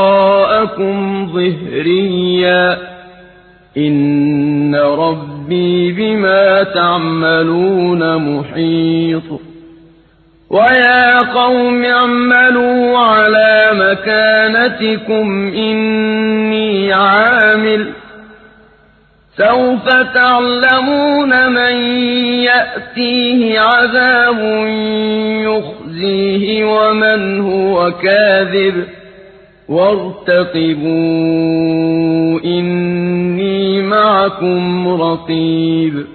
وراءكم ظهريا إن ربي بما تعملون محيط ويا قوم اعملوا على مكانتكم إني عامل سوف تعلمون من يأتيه عذاب يخزيه ومن هو كاذب وارتقبوا إني معكم رقيب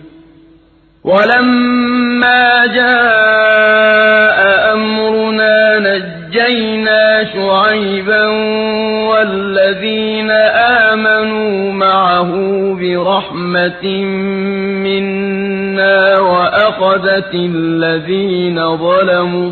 ولما جاء أمرنا نجينا شعيبا والذين آمنوا معه برحمة منا وأخذت الذين ظلموا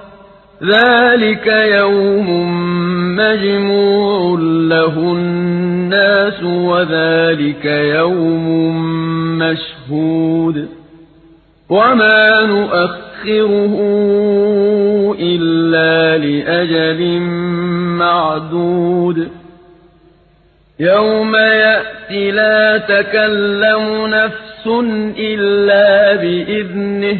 ذلك يوم مجموع له الناس وذلك يوم مشهود وما نؤخره إلا لأجل معدود يوم يأتي لا تكلم نفس إلا بإذنه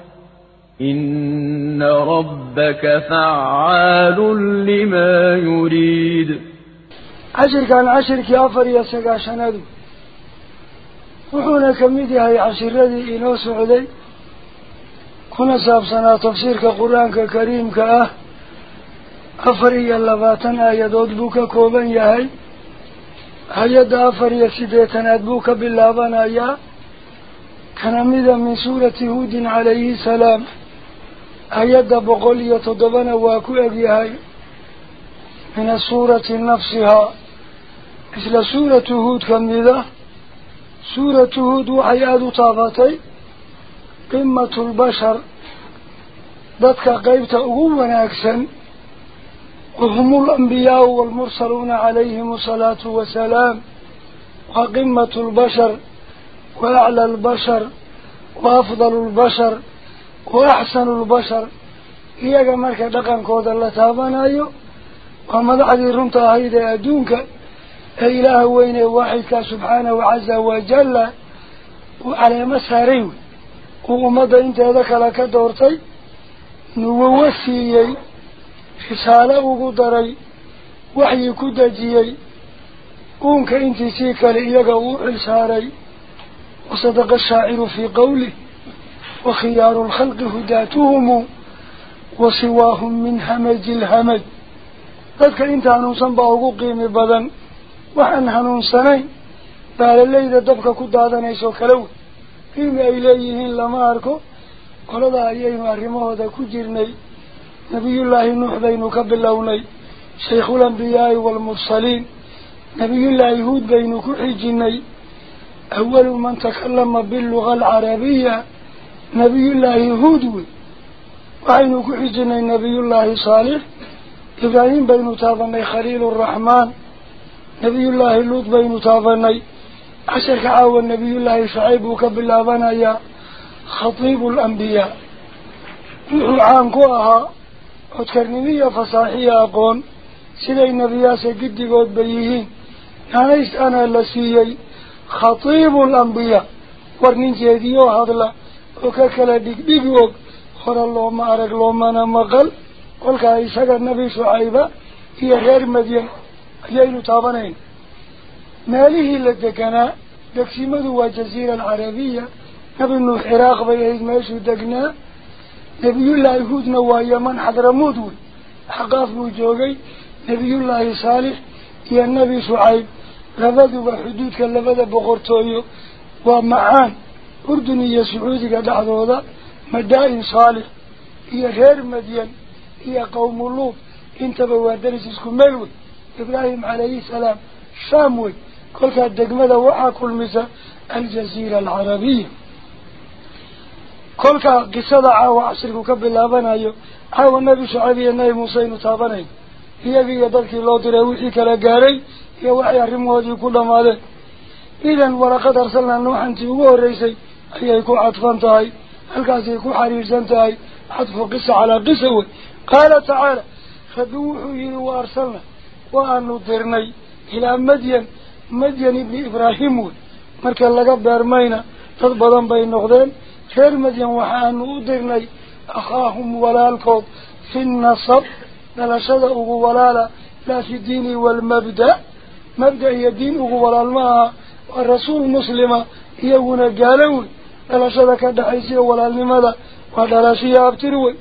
إن ربك فعال لما يريد. عشر كان عشر كافر يسقى شنادو وحونا كميدي هاي عشر الذي إنو سعودي. كنا سابسنا تفسير كقرآن كريم كأه. أفري اللباتن آيادود بوكا كوبان يهي آياد أفري سيديتناد بوكا باللابان آيا كان من سورة هود عليه السلام. آياد بقولية تضبنا واكو أبيهاي من السورة نفسها. مثل سورة هود كميدا سورة هود وحياد طافتي قمة البشر. ذاتك قيبت أغونا أكسن وهم الأنبياء والمرسلون عليهم الصلاة والسلام. وقمة البشر. وأعلى البشر. وأفضل البشر. وأحسن البشر. إياك مركا دقن كود الله تابانا أيو. ومدعدي رمتا هيدا أدونك. إله وين واحد سبحانه وعز وجل. وعلى مسارين. ومدى أنت ذاك لك دورتي نووسيي. risaalo ugu daray waxyi ku dejiyey uunka intiisii kale iyaga uu xil saaray wasadaqa وخيار الخلق هداتهم وسواهم من همج الهمج قد كنت أو بأغوقهم البدن وحن هنوصنين فعلى الله إذا دبك كدادا نيسو كلو فيما إليهن لما أركو قل هذا أليهم أرموه هذا كجرني. نبي الله النوح بين كبلوني شيخ الأنبياء والمرسلين. نبي الله يهود بين كحجني أول من تكلم باللغة العربية. Nabiyullaahi huud wey waxaynu ku xijinay nabiyullaahi saalix ibraahim baynu taabanay khaliiluraxmaan nabiyullaahi luud baynu taabanay casharka caawa nabiyullaahi shacayb buu ka bilaabanayaa khatiibu alambiyaa wuxuu caan ku ahaa codkarnimiya fasaaxiya aqoon siday nebiyaasa giddigoodba yihiin naanays anaa la siiyey khatiibu alambiyaa war ninkeediioo hadla kala dhigdhigi og hore looma arag loomana maqal kolkaa isaga nebi shucayba iyo reer madyan ayaynu taabanayna meelihii la deganaa degsimadu waa jaziira alcarabiya nebi nuux ciraaq bay ahayd meeshuu degnaa nebiyullaahi huudna waa yaman xadramuud wey axqaaf buu joogay nebiyullaahi saalix iyo nebi shucayb labaduba xuduudka labada boqortooyo waa macaan madaa-in saalix iyo reer madyan iyo qawmu luud intaba waa daris isku meel wey ibraahim calayhi salaam shaam wey kolkaa degmada waxaa kulmisa aljaziira alcarabiya kolkaa qisada caawa casrigu ka bilaabanayo caawa nebi shucayb iyo nebi muuse aynu taabanayn iyagii iyo dadkii loo diray wixii kala gaaray iyo waxay arrimahoodii ku dhammaadeen idan walaqad arsalnaa nuuxantii ugu horreysay أيها كو عطفانتهاي الكاسي كو حريرزانتهاي عطفو قصة على قصة قال تعالى فدوحوه وأرسلنا وأن نطرني إلى مدين. مدين ابن إبراهيم مركل اللقب بارمينة تضبطا بين نغدين كير مدين وحان نطرني أخاهم ولالكوب. في النصر نلشده ولا لا لا في الدين والمبدأ. مبدأ يدينه ولالماء الرسول المسلم يهون قالون ألا شبك دحيسي ولا لماذا؟ ودلا شيء أبتروي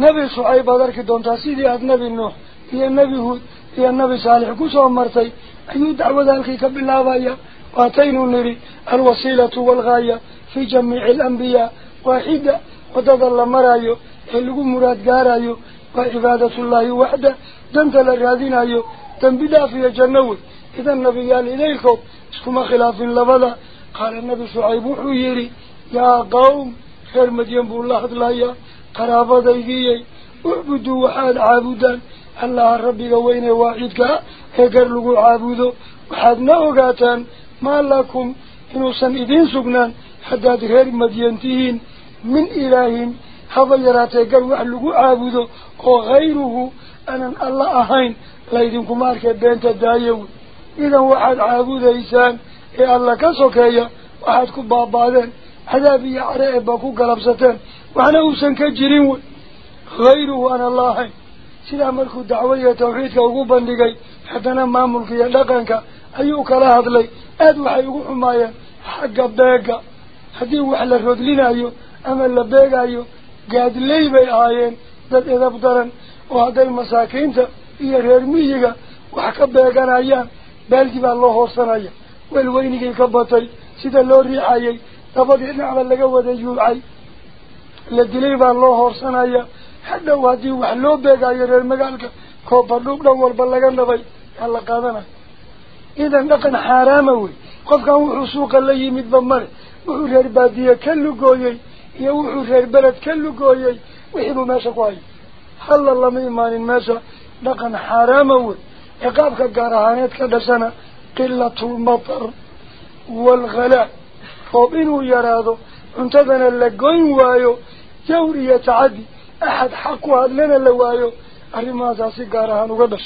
نبي صعيب ذلك دون تسيدي هذا نبي النوح هي النبي هود هي النبي صالح. كوسا ومرتي أيود دعوة ذلك كبلا ضايا واتين نري الوسيلة والغاية في جميع الأنبياء. واحدة وتظل مرايو. اللي هو مراد قارايو. وعبادة الله وحده. دمت للغادين أيو. تنبدا في جنوه. إذا النبي قال إليكم. اسكما خلاف لبدا. Wuxuu yidhi yaa qawm reer madyan buu la hadlayaa qaraabadaydiyey ucbuduu waxaad caabudaan allaha rabbiga weyne waaxidka ah ee gar lagu caabudo waxaadna ogaataan maa lakum inuusan idiin sugnaan haddaad reer madyan tihiin min ilaahin haba yaraatee gar wax lagu caabudo oo hayruhu aanan alla ahayn laydinkuma arkee beenta daayowy idan waxaad caabudaysaan baaba'deen cadaab iyo care eebba ku galabsateen waxna uusan ka jirin wey hayruhu aan alla ahayn sidaa markuu dacwo iyo tawxiidka ugu bandhigay haddana maamulka iyo dhaqanka ayuu kala hadlay aada waxay ugu xumaayeen xagga beega haddii wax la rodlinayo ama la beegayo gaadley bay ahaayeen dad edab daran oo hadday masaakiinta iyo reer miyiga wax ka beeganayaan baaldi baa loo hoorsanaya hoorsanaya hadhow haddii wax loo beegayo reer magaalka kooba dhuub dhan walba laga nabay yaa la qaadanayo idan dhaqan xaaraama wey qofkan wuxuu suuqa la yimidba male wuxuu reer baadiye ka lugooyey iyo wuxuu reer beled ka lugooyey wixii buu meesha ku hayo halla lama imaanin meesha dhaqan xaaraama wey ciqaabka gaar ahaaneed ka dhashana قلة المطر والغلاء. فبنو يرادو انتظن اللقين وايو جوري يتعدي. أحد حقها لنا اللوايو الرمازة سيقارها نقدر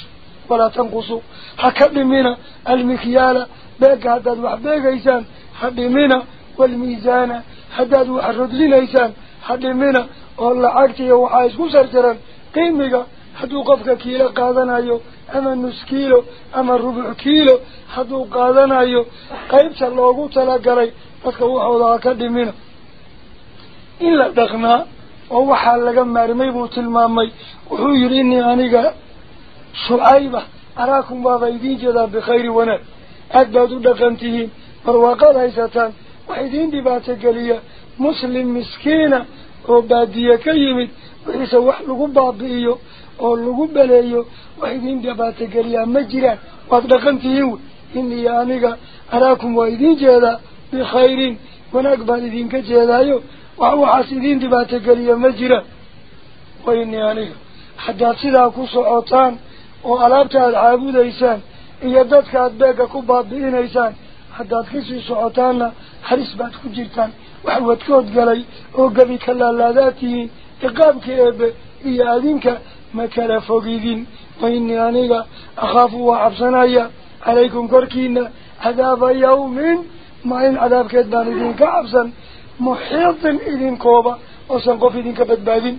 ولا تنقصوا. حكب منا المخيالة باقى هداد بيك إيسان. حب منا والميزانة هداد وحرد لنا إيسان حب منا والله عكتي وحايس مسرجرا قيمك حدو قفك كيلة قادنا أيو أما النس كيلو أما الربع كيلو. Hadduu qaadanayo qaybta loogu talagalay dadka waxooda ha ka dhimina. In la dhaqnaa oo waxaa laga maarmay buu tilmaamay. Wuxuu yidhi inii aniga shucayba araakum waaba idiin jeedaa bikhayri wanaag. Aad baad u dhaqan tihiin barwaaqaad haysataan. Wax idiin dhibaato geliya muslim miskiina oo baadiye ka yimid wixiise wax lagu baabi'iyo oo lagu beleeyo wax idiin dhibaato geliyaa ma jiraan. Waad dhaqan tihiin wey idiin dhibaato geliya ma jiraan wa inii aniga haddaad sidaa ku socotaan oo alaabta aada caabudaysaan iyo dadka aada beega ku baabi'inaysaan haddaad kasii socotaanna halis baad ku jirtaan wax wadkood galay oo gebi ka laalaadaad tihiin ciqaabkii eebe iyo adinka ma kala fogidin wa inii aniga akhaafu waa cabsanaya عليكم كركين عذاب يوم ما إن عذاب كدبان إذن كعبسا محيط إذن كوبا. وسنقف إذن كبدبادين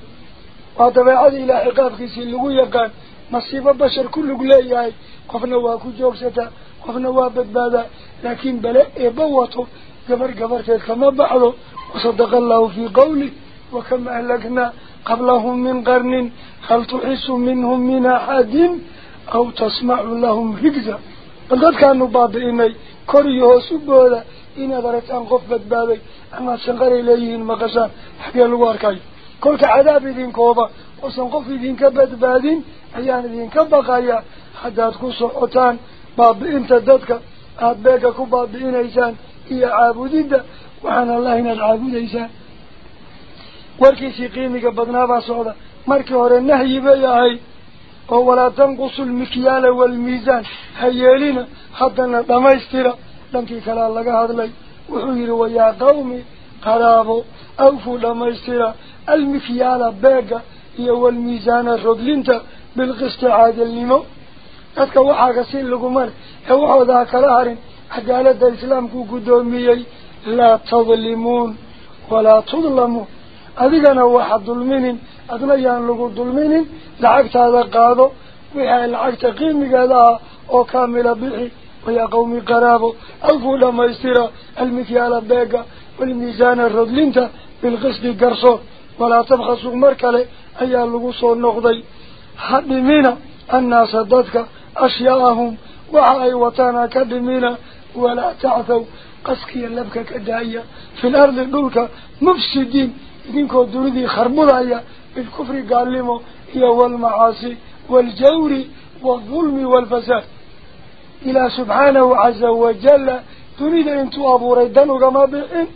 وعطبع هذه إلى عقاب كيسي اللغو يقان مصيب البشر كله قليه قفنا واكو جوكسته قفنا وابدبادا لكن بلاء إبوته قبر قبر كما بعضه وصدق الله في قوله وكما أهلكنا قبلهم من قرن. هل تحس منهم من أحد؟ أو تسمع لهم هكذا kor iyo hoos u booda inaad aragtaan qof badbaaday amaad shanqaray leeyihiin maqashaan xagee lagu arkayo kolka cadaab idinkooba oosan qof idinka badbaadin ayaan idinka baqaya haddaad ku socotaan baabi'inta dadka aada beega ku baabi'inaysaan iyo caabudidda waxaan allah inaad caabudaysaan warkiisii qiimiga badnaabaa socda markii hore nahyi bay ahayd ولا تنقص المكيال والميزان هيالينا حدنا لما يستيرا لنكي كلا لك هذا لي وحير ويا قومي قرابو أوفو لما يستيرا المكيال باقة هي والميزان الرجلينتا بالقسط عادل نمو قد كوحا قسين لقمان كوحا ذاك الارن حقالة الإسلام كو قدومي لا تظلمون ولا تظلمون أذقنا واحد ظلمين أذن يانلقو ظلمين لعقت هذا قادو وحي لعقت قيمة هذا أو كامل بيحي ويا قومي قرابو ألفو لما يسترى المثيال بيقى والميزان الرضلينتا بالغسل قرصو ولا تبخصو مركلي أيا اللقو صو النقضي حد مينا الناس ضدك أشياءهم وحي وطانا كد مينا ولا تعثوا قسكي اللبكة كدائية في الأرض دولك مفسدين إنكو دردي خرمضايا بالكفر قال لهم هي والمعاصي والجور والظلم والفساد. إلى سبحانه عز وجل تريد أن تأبوري دنوغ ما بيئن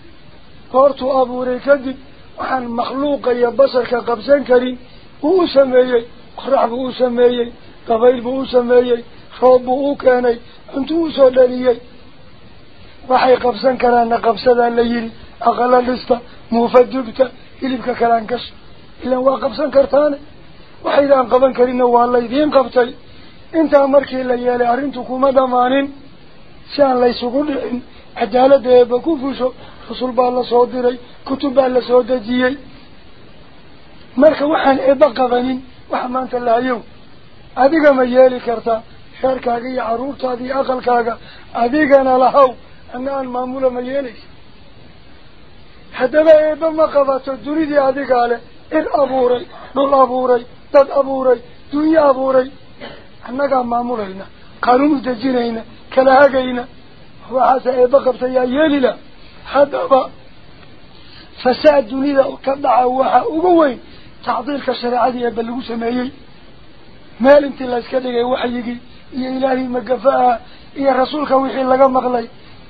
قارت أبوري كذب وحن مخلوق يبصر كقبسان كريم هو سميي قرح بو سميي قبيل بو سميي خوب بو كاني انتو سوداليي وحي قبسان كران قبسان ليين أقلال استه qaban karinna waa laydiin qabtay intaa markii la yeelay arrintu kuma dhammaanin si aan laysugu dhicin cadaaladda eeba ku fusho rasul baa lasoo diray kutub baa lasoo dejiyey marka waxaan eeba qabanin waxa maanta lahayow adiga ma yeeli kartaa reerkaaga iyo carruurtaada iyo aqalkaaga adigana lahaw ana aan maamula ma yeelaysa dunidii adigaa leh cid abuuray dhul abuuray dad abuuray dunyo abuuray annagaa maamulayna qaanuun u dejinayna kala hagayna waxaase eeba qabta yaa yeeli lah haddaba fasaad dunida ka dhaca waxa ugu weyn tacdiilka shareecadii eeba lagu sameeyey meel intii layska dhigay waxyigii iyo ilaahii magafa-ah iyo rasuulka wixii laga maqlay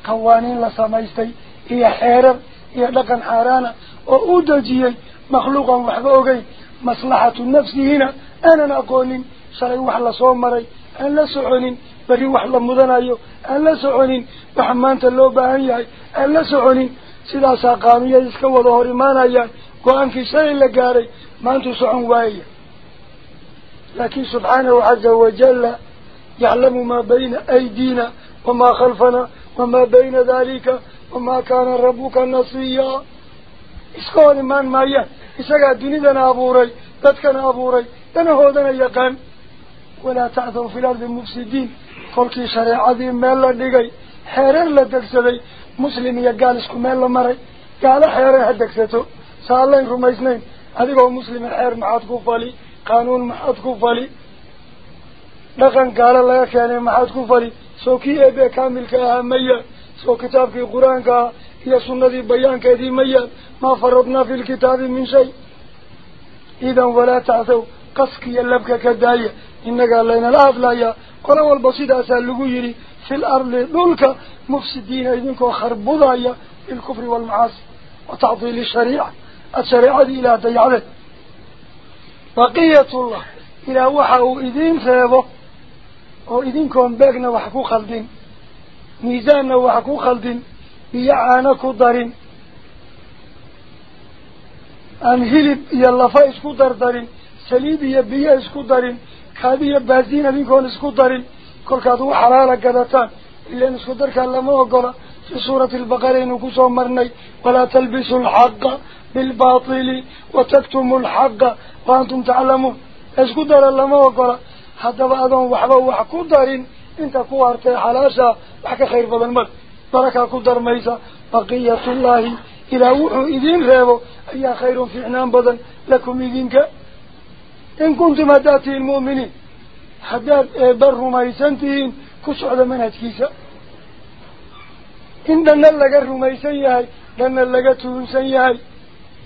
qawaaniin la samaystay iyo xeerar هي لقن حارانا وأودجيه مخلوقا وحبوقي مصلحة النفس هنا أنا نقول شري وحلا صومري أنا سعوني بري وحلا مذنايو أنا سعوني بحمان تلو بعياي أنا سعوني سلا ساقامي يسك وظهري ما نيا قام في شري لجاري ما أنت سعون وعي لكن سبحانه عز وجل يعلم ما بين أيدينا وما خلفنا وما بين ذلك nasiya iska hor imaan maayaan isagaa dunidana abuuray dadkana abuuray danahoodana yaqaan walaa tacthaw fi lardi mufsidiin kolkii shareecadii meel la dhigay xeereer la degsaday muslim iyo gaal isku meel la maray gaalo xeereer ha degsato sa allayn rumaysnayn adigoo muslima xeer maxaad ku fali qaanuun maxaad ku fali dhaqan gaalo laga keenay maxaad ku fali soo kii eebe kaamilka ahaa maya سو في القرآن يا سنة بيانك هذه مية ما فرضنا في الكتاب من شيء إذا ولا تعثوا قصك يلبك لنا لا علينا قل هو البسيطة سألقوا يري في الأرض للك مفسدين إذنك وخربوا ضايا الكفر والمعاصي وتعطيل الشريعة الشريعة إلى تيعد بقية الله إلى وحاو إذن ثابه وإذنكم باقنا وحكو خلدين ميزان وحكو خلد ان دارين. انهلب يلفا اسكو دار دارين. سليب يبيا اسكو دارين. كادي يبازين بيكون اسكو دارين. كل كادو حلالة قدتان إلا اسكو دار كان في سورة البقرين وكسو مرني. ولا تلبسوا الحق بالباطل وتكتموا الحق وأنتم تعلمون. اسكو دار اللموغولا حتى بعضهم وحبوا وحكو دارين. انت كوارتي حلاشا وحكا خير بدن مد بركة كدر ميسا بقية الله إلى وحو إذين غيبو أي خير في عنام بدن لكم إذينك إن كنتم هداتي المؤمنين. حداد بر ميسانتين كسعد منهج كيسا إن دنا لغا رميسان يهي دنا لغا تونسان يهي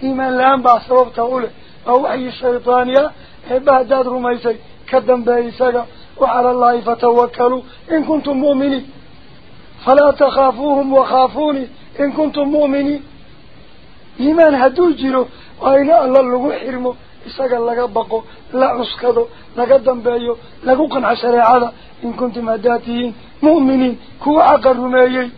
إيمان لأن با سبب تقوله. أو وحي الشيطانية إبا هداد رميسان كدن بإيساقا وعلى الله فتوكلوا. إن كنتم مؤمنين فلا تخافوهم وخافوني. إن كنتم مؤمنين إيمان هدو جيرو. وإن الله لغو حرمو إساقا لغا بقو لا عسكدو لغا دنبايو لغو قنع شريعة إن كنتم هداتيين مؤمنين كو عقر رميين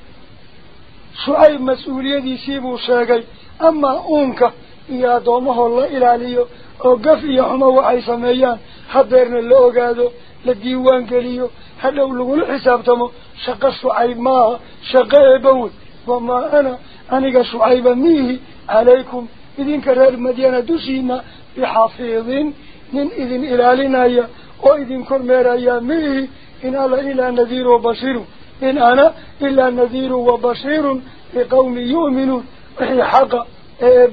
شعيب مسؤوليتي سيبو شاقي. أما أونك إيا دومه الله إلاليو oo gaf iyo xumo waxay sameeyaan hadeerna la ogaado لديوان قليو هذا ولو الحساب تمو شق شعيب ما شق عبود وما أنا أنا شعيب ميه عليكم. إذن كرر مدينة دوسينا بحافظين. من إذن إلى لنايا وإذن كل مرايا ميه. إن الله إلا نذير وبشير. إن أنا إلا نذير وبشير لقوم يؤمنون. وحي حقا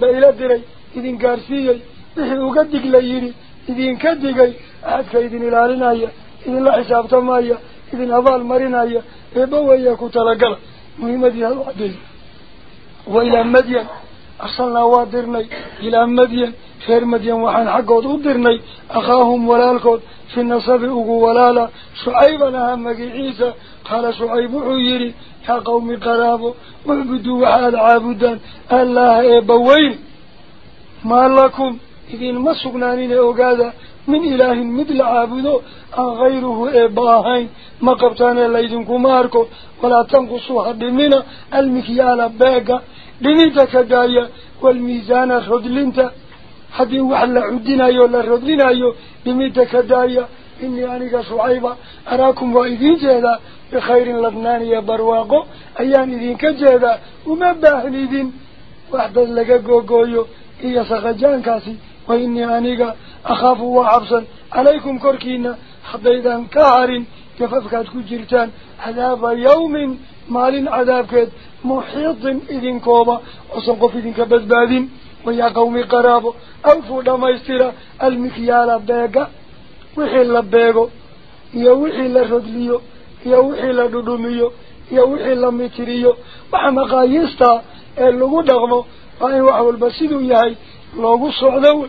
بإلدري إذن كارسيا وحي أقدق ليري إذن كدقي. Axadka idin ilaalinaya idinla xisaabtamaya idin abaal marinaya eebba weeya ku talagala muhiimadii hal cadeey wa ilaa madyan arsalnaa waa dirnay ilaa madyan reer madyan waxaan xaggood u dirnay akhaahum walaalkood fi nasabi ugu walaala shucayban ahaa magiciisa qaala shucayb wuxuu yidhi yaa qawmi qaraabo ucbuduu waxaad caabudaan allaaha eebba weyn maa lakum idinma sugnaanine ogaada la caabudo aan hayruhu eebba ahayn ma qabtaanee laydinkuma arko walaa tanqusuu ha dhimina almikyaala beega dhiminta ka daaya waalmiisaana rodlinta haddii wax la cudinayo la rodlinayo dhiminta ka daaya inii aniga shucayba araakum waa idiin jeedaa bikhayrin ladnaaniya barwaaqo ayaan idinka jeedaa uma baahnidin wax dad laga googooyo iyo sakajaankaasi وإني أنيقا أخاف وعبصا عليكم كركينا حضيدا كهر كففكات كجرتان عذاب يوم مال عذاب كد محيط إذن كوبا وصنقف إذن كبذبادين ويا قومي قرابو أوفوا لما يسترى المكيال بيقا وحي لبيقو يا وحي لردليو يا وحي لدودوميو يا وحي لمتريو وحما قايستا اللغو دغمو وأي وحو البسيدو يهي لوغو سودو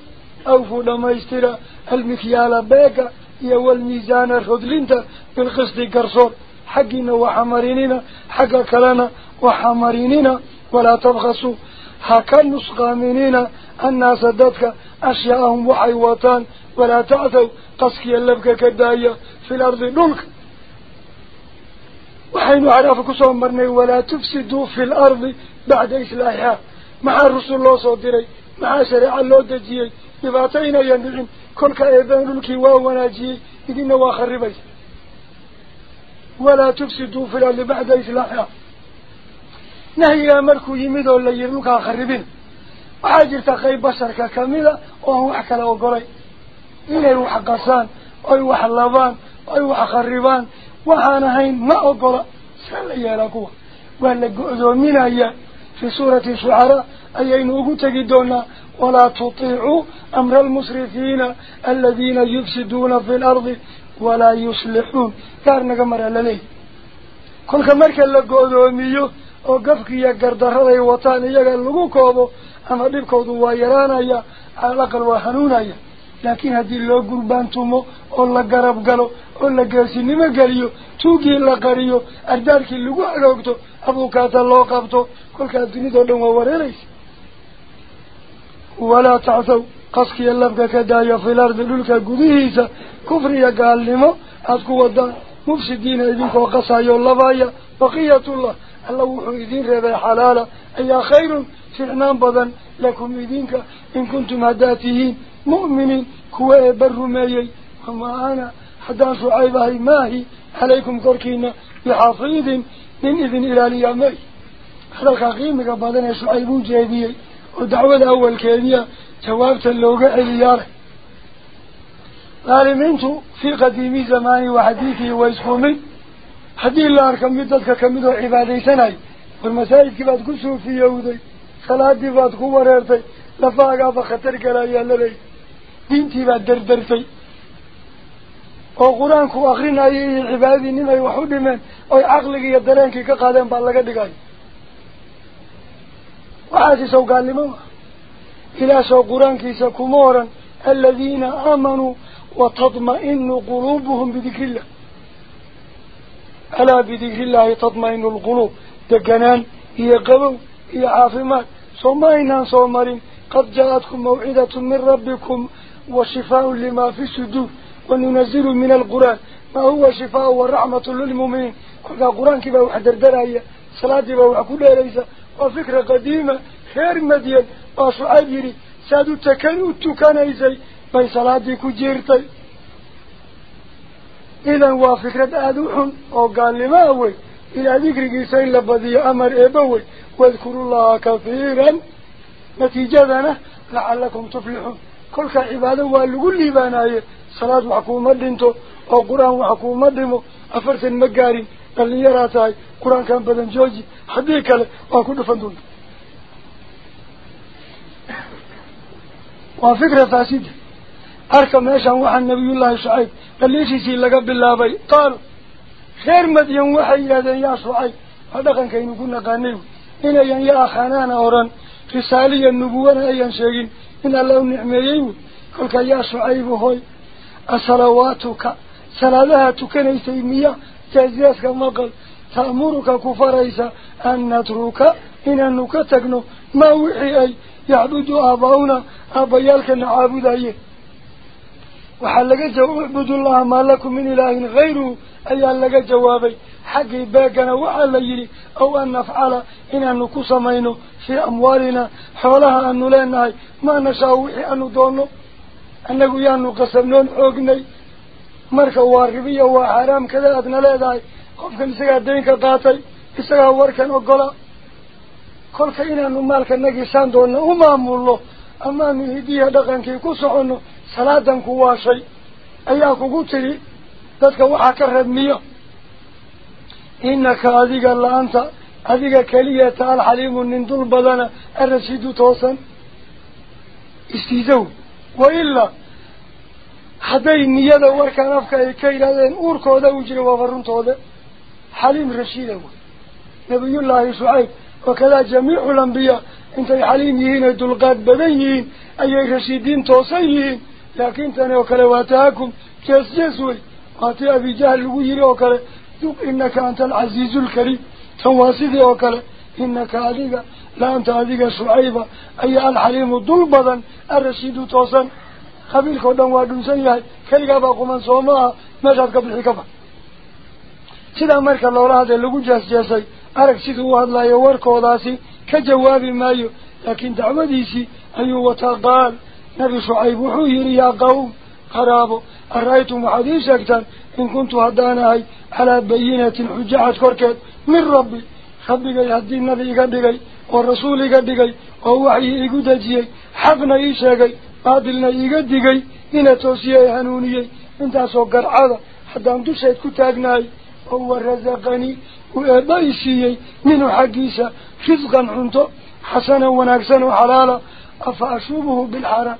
أو فودما استرا المخيال باكا يا والميزان الرودلينتا بالقصد قرصور حقنا وحمريننا حق كلنا وحمريننا ولا تبغسوا حكا نسقى أن الناس ذاتك أشياءهم وحيواتان ولا تعثوا قسكي اللبكة كدائية في الأرض نلك وحين عرفك صمرني ولا تفسدوا في الأرض بعد إسلاحها مع الرسول الله صديري مع شريعة الله دجيه يباطينا ينبغن كل كأيبان الكي واونا جيه إذن واخر ربيس ولا تفسدوا في الأرض بعد إسلاحها نهي أمركو يمدوا ولا يرمك آخر ربين وعاجر تخيب بشرك كاملة وهو أحكى له قري إليه حقصان ويوح اللبان ويوح خربان وحانهين ما أقرأ سألي يا لكوه وأن لك أزوا من أيها في سورة شعراء أي أنه تجدون ولا تطيعوا أمر المسرفين الذين يفسدون في الأرض ولا يصلحون. كارنا قمر ألالي كل مركا لقوة أميو أو قفقية قردها لي يا لقوة أميو أما ببكو دوائرانا على الأقل وحنونا laakiin haddii loo gurbaantumo oo la garab galo oo la geesinimo geliyo tuugii la qariyo ardaarkii lagu agoogto abuukaata loo qabto kolkaa dunidao dhan waa wareeraysa walaa tacthaw qaskiya labka ka daaya fil ardi dhulka gudihiisa kufriya gaalnimo aada ku wadaan mufsidiina idinkoo qasayo labaaya baqiyatullah alla wuxuu idiin reebay xalaala ayaa khayrun ficnaan badan lakum idinka in kuntum haddaad tihiin مؤمنين كوا برمائي. وما أنا حتى شعيبه ماهي عليكم كركينا بحفيد من إذن إلى اليامي هذا الخقيم قبضنا شعيب جيبي. ودعوة الأول كينيا جوابت اللوغة إليار. قال منتو في قديم زمان وحديثي ويسخومي حدي الله أركم بذلك كمدو عبادي سناي. والمسائد كبات كسو في يهودي. صلاة دي بات لفاقا بخطر كلا يهلا oo qur-aanku akrinayay iyo cibaadadii nin ay wax u dhimeen oy caqligii iyo dareenkii ka qaadeen baa laga dhigayo waxaasi sow gaalnimo ma ilaashow qur-aankiisa kuma oran aladiina aamanuu watadma'inu quluubuhum bidikri illah alaa bidikri illaahi tadma'inu lquluub deganaan iyo qabow iyo caafimaad soo ma aynaan soo marin qad jaa-atkum mawcidatu min rabbikum وشفاء لما في السدود وننزل من القرآن. ما هو شفاء ورحمة للمؤمنين. كل قرآن كبه وحدر درعية صلاة وحكولها ليسا وفكرة قديمة خير مدين. واسو عبيري سادو تكن وتكن ايزاي باي صلاة كجيرتاي إذن وفكرة أدوحن وقال لما أوي إلى ذكر قيسين لبضي أمر إبوي. واذكروا الله كثيرا. نتيجة لعلكم تفلحون. كل كعبادة والقول لي بناية صلاة وحكومة دينتو أو قرآن وحكومة ديمو أفرت المقاري قال لي يراتاي قرآن كان بدن جوجي حديك له وكل فندون وفكرة فاسدة أركا ما يشان وحى النبي الله شعيب قال لي سيسي لقب بالله بي طال خير مدين وحى يا شعيب هذا كان كي نقول نقانيو إنا يا خانان أوران رسالي النبوة أيان شاقين إن الله نعميه كل كياس عيبه هاي أصلواتك سلاها تكنيس إمية. تجلس كمقل تأمرك كفريسة أن نترك إن نكتجن ما وحي أي؟ يعبد أباؤنا أبيالك نعبد أيه وحلق جو الله ما لكم من إله غيره. La yidhi aw an nafcala inaanu ku samayno fii amwaalina xoolaha aanu leenahay maa nashaa wixii aanu doonno annagu yaanu qasabnoon xoognay marka waa ribiya waa xaaraam kada aadna leedahay qofkan isagaa daynka qaatay isagaa warkan ogola kolka inaanu maalka nagisaan doonno u maamulno amaanu hidiya dhaqankii ku soconno salaadan ku waashay ayaa kugu tidhi ذلك وحاك الرمية إنك أذيك الله أنت أذيك كلية الحليم ننظر بدنا الرشيد توسا استيزو وإلا حدي النية دور كان أفكا كيلة لأن أوركو هذا وجري وفرنتو هذا حليم رشيد نبي الله يسوعي وكذا جميع الأنبياء انت حليم يهين الدلقات بدين أي رشيدين توصيين لكن تنوكلواتاكم كيس جسوي waatii abijahl lagu yiri oo kale duq inaka anta alcasiizu lkariim tan waa sidii oo kale inaka adiga la anta adiga shucayba ayaa alxaliimu dul badan arashiidu toosan qabiilka o dhan waa dhunsan yahay keligaabaa quman soo ma aha meeshaad ka bixi ka bax sidaa marka loola hadlay lagu jeesjeesay arag siduu u hadlayo warkoodaasi ka jawaabi maayo laakiin dacwadiisii ayuu wataa qaal nabi shucayb wuxuu yidhi yaa qawm qaraabo أرأيتم حديث أكثر إن كنت أدانهي على بيينة حجة كوركة من ربي. خبك يهدي النبي قدك والرسول قدك ووحي إقدجي حفنا إيشاكي قادلنا إقدك إن توسيئي هنوني إنت أصغر على حتى أنت شايد كتاقناي هو الرزقني وإبايسيي من حقيسة فزقا عنده حسنا ونكسنا حلالا أفأشوبه بالحرام.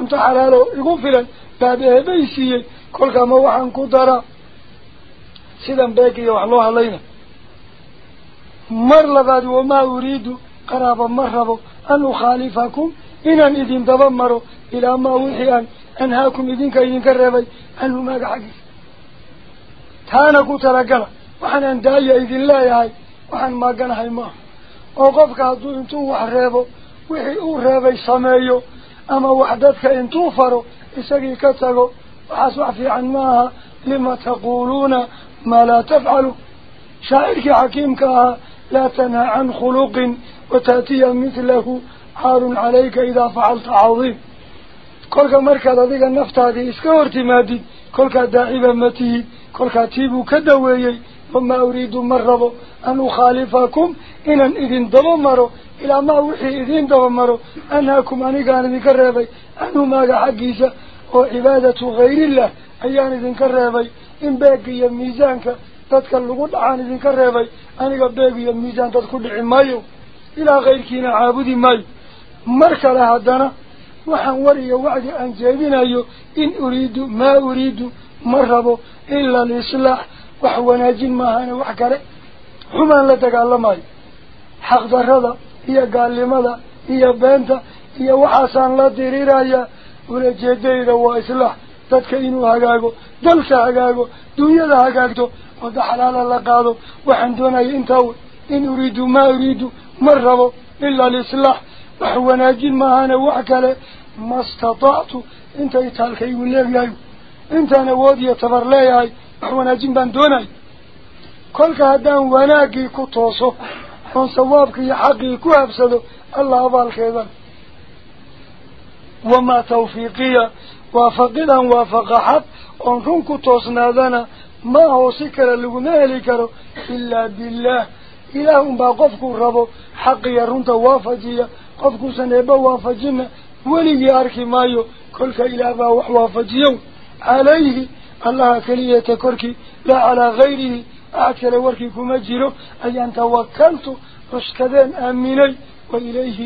أنت حلاله يغفلا daraa sidan beegiya wax loo hadlayna mar labaad wamaa uriidu qaraaba ma rabo an ukhaalifakum inaan idin daba maro ilaa maa wixii aan anhaakum idinka idinka reebay canhu maaga xaggiisa taana ku talagala waxaanaan daaya idin leeyahay waxaan maaganahay maaha oo qofka hadduu intuu wax reebo wixii uu reebay sameeyo ama wax dadka intuu faro taquuluuna maa laa tafcalu shaacirkii xakiimka ahaa laa tanhaa can khuluqin wataatiya midlahu caarun calayka idaa facalta cadiim kolka markaad adiga naftaadii iska hortimaadid kolkaa daaciba ma tihid kolkaa tiibuu ka daweeyey wamaa uriidu ma rabo an ukhaalifakum inaan idin daba maro ilaa maa wixii idin daba maro anhaakum anigaan idinka reebay anhu maaga xaggiisa oo cibaadatu hayrillah ayaan idinka reebay. In beega iyo miisaanka dadka lagu dhacaan idinka reebay. Aniga beeg iyo miisaan dad ku dhici maayo. Ilaa kayrkiina caabudi maayo. Mar kale haddana waxaan war iyo wacdi aan jeedinayo in uriidu maa uriidu ma rabo ila alislaax. Wax wanaajin maahane wax kale. Xumaan la dagaalamayo xaqdarrada iyo gaalnimada iyo beenta diriraya ulajeedayda waa islaax dadka inuu hagaago dalka hagaago dunyada hagaagto wada xalaala la qaado waxaan doonaya intaa wey in uriidu maa uriidu ma rabo ila alislaax wax wanaajin maahane wax kale ma istatactu intay taalkaygu leeyahay intaan awood iyo tabar leeyahay wax wanaajin baan doonay kolka haddaan wanaaggii ku tooso oon sawaabkii iyo xaqii ku habsado allah abaalkeedan وما توفيقية وافقدا وافقحت انهم كتوصنا ذانا ما هو سكر لغنالك إلا بالله. إلى إلهم باقفك الربو حق يرونت وافجية. قفك سنبا وافجنا ولي يارك مايو. كلك إله باوح وافجية عليه الله كلية كرك لا على غيره. أكل ورك كمجره أي أن توكلت رشكذين أمني وإليه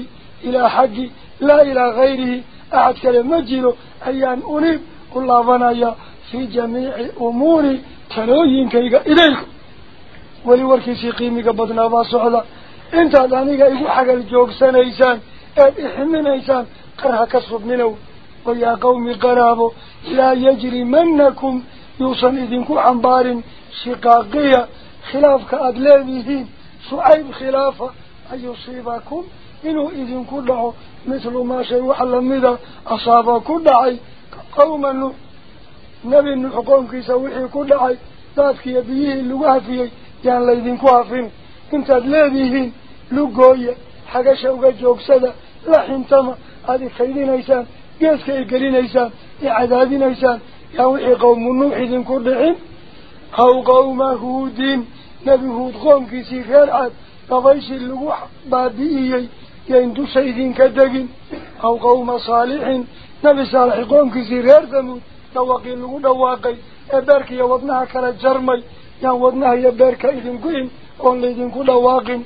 إلى حق لا إلى غيره. Wa ilayhi ilaa xaggi laa ilaa gayrihi axad kale ma jiro ayaan uniib u laabanaya fii jamiici umuuri talooyinkayga idaylku weli warkiisii qiimiga badnaa baa socda intaad aniga igu xagal joogsanaysaan eed iximinaysaan qarha ka subminow wayaa qawmi qaraabo laa yajrimanakum yuusan idinku xambaarin shiqaaqiya khilaafka aada leedihiin shucayb khilaafa an yusiibakum inuu idinku dhaco mithlu maa shay wax lamida asaaba ku dhacay qawma nuux nebi nuux qoomkiisa wixii ku dhacay daadkiiyo biyihii lagu hafiyey yaan laydinku hafin intaad leedihiin lugooya xagasha uga joogsada la xintama aada ikaydinaysaan geeska ay gelinaysaan ay cadaadinaysaan yaan wixii qawmu nuux idinku dhicin aw qawma huudin nebi huud يندو سيدين كدقين أو قوم صالحين. نبي صالح قوم كزيرير دموت توقين لغود واقي أبارك يوضناها كالجرمي. يوضناها يبارك إذن قوين قول إذن قود واقين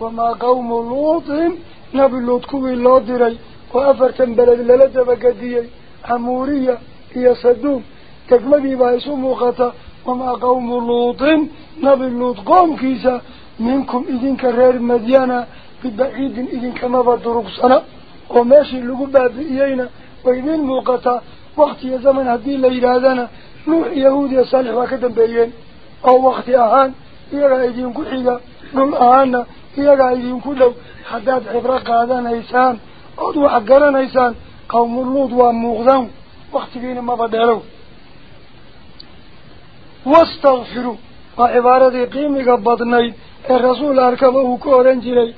وما قوم لوطهم نبي لوتكوه اللوطري وأفر تنبلد للجة بكدية عمورية هي صدوم. تقلبي بايسو مغطى وما قوم لوطهم نبي لوت قوم كيسا. منكم إذن كرير مديانا ببعيد إذن كما بدرق سنة وماشي لغو باب إيينا وإذن موقتا وقت يزمن هدي ليلادنا نوح يهود يا صالح وكذا بيين أو وقت أهان إيغا كل كحيدا نم أهانا يا إذن كل حداد عبرق هذا نيسان أدو حقر نيسان قوم اللوض وموغدان وقت بين ما بدلو واستغفروا وعبارة قيمة بطني الرسول أركبه كورنجي لي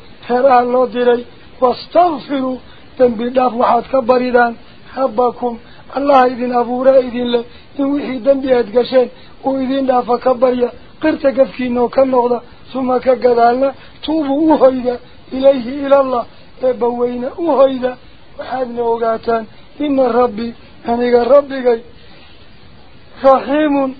ka baridaan rabbakum allaha idin abuura idin leh in wixii dembi aad gasheen uu idin dhaafa ka barya qirta gafkiinoo ka noqda suma ka gadaalna tuubuu u hoyda ilayhi ilallah eebbaweyne u hoyda waxaadna ogaataan ina rabbi أنيق ربك رحيم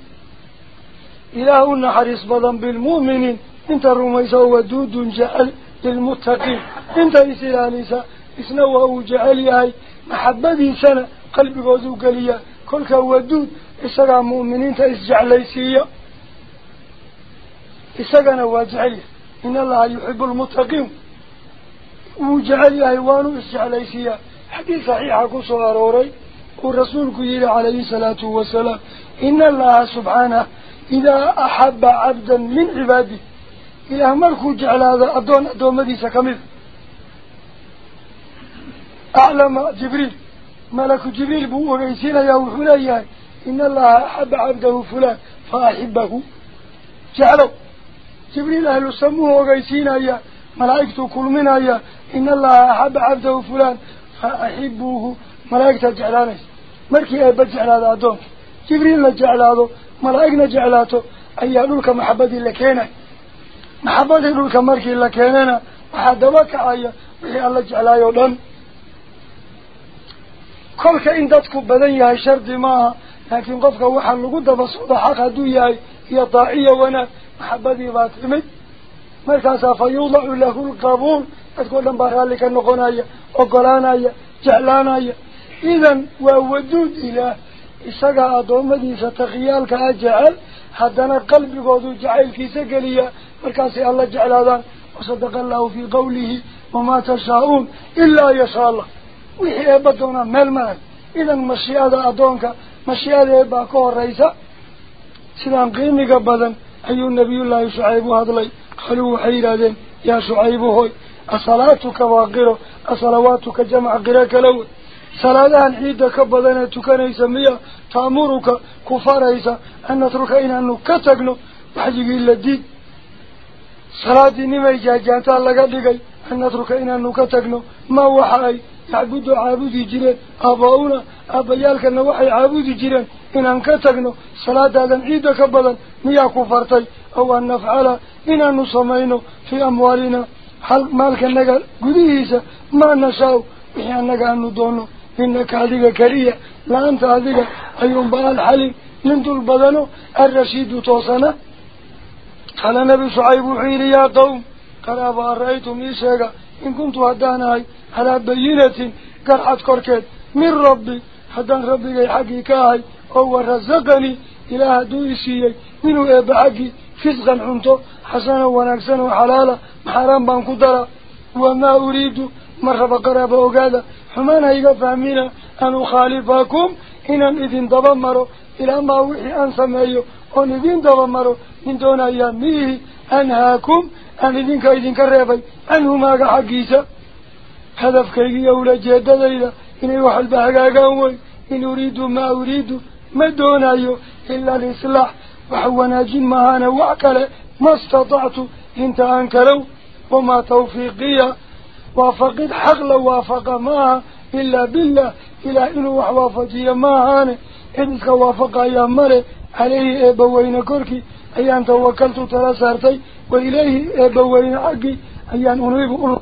إله حريص بضا بالمؤمنين انت الرميس ودود جعل للمتقين. انت إسلاليسا إسنوه جعل يهي محبذي سنة وذو قليا كلك ودود. إسقى مؤمنين تإسجعليسيا إسقنا واجعل إن الله يحب المتقين. وجعل يهيوان إسجعليسيا حديث صحيح قصة أروري والرسول قيل عليه الصلاة والسلام. إن الله سبحانه إذا أحب عبدا من عباده إلى مركو جعل هذا أدون أدون مديسة كمث أعلم جبريل. ملك جبريل بو وغيسين يا وحنيا إن الله أحب عبده فلان فأحبه. جعله جبريل أهل سموه وغيسين يا. ملائكته كل منا يا. إن الله أحب عبده فلان فأحبوه. ملائكته جعلانيس. مركي أبا جعل هذا أدون جبريل جعل هذا ملائكنا جعلاته أيها لك محبة لكينا محبة لك مركي لكينا وحد وكعايا وحي الله جعلايه لن كلك إن دتك بدنيا شرط ما. لكن قفك وحا لقد بصوت حق هدويا هي طاعية وأنا محبة باتمد مركزا فيوضع له القبول. تقول لهم بارالك النقنايا وقلانايا جعلانايا. إذن وودود إله isaga addoommadiisa takhiyaalka a jecel haddana qalbigoodu jacaylkiisa geliya فكاسي الله جعل هذا وصدق الله في قوله وما تشاءون إلا يشاء الله وحي أبدونا ملمان إذا مشي هذا أدونك مشي هذا باكو الرئيس سلام قيمي قبلا أي النبي الله شعيب هذا خلوه حيرا ذن يا شعيب هوي أصلاتك واقره أصلاواتك جمع قراك لو صلاة عيدك بدنا تكني سميا تأمرك كفار إذا أن نترك إن أنك تجلو بحجي إلا ديد salaadii nimay jaajaantaa laga dhigay an natruka inaanu ka tagno ma waxa ay yacbudu caabudi jireen aabaa-una aabbayaalkana waxay caabudi jireen inaan ka tagno salaadaadan ciidda ka badan miyaa ku fartay aw an nafcala inaanu samayno fii amwaalina hal maalkanaga gudihiisa maa nashaa-u wixii annaga aanu doono قال نبي شعيب حيري يا قوم قال أبا رأيتم إيشيغا إن كنت هداناي على بينة قرحة كركت من ربي هدان ربي حقيقاي هو رزقني إلى هدويسي منه إبا حقي فسقا حمتو حسنا ونكسنا وحلالا محرام بانكدرا وما أريد مرحبا قرابا وقادا حمان هيغا فهمينا أن أخالفكم إن إذن دبمرو إلى ما أن إذن دبمرو من دون أياميه أنهاكم أن إذن كإذن كريبي أنهما حقيسا هدف كيغي أولا جيدة إذا إن يوحل بحقاقا إن أريد ما أريد ما دون أيو إلا الإصلاح وحوانا جن مهانا وعكلا ما استطعت انت أنكروا وما توفيقيا وفقد حق لو وافق معها إلا بالله إلا إنه وحوافجي معها إذنك وافق يا مره عليه إبوين كركي أيان توكلت تلاسارتي وإليه إبوين عقي أيان أنويب أنو.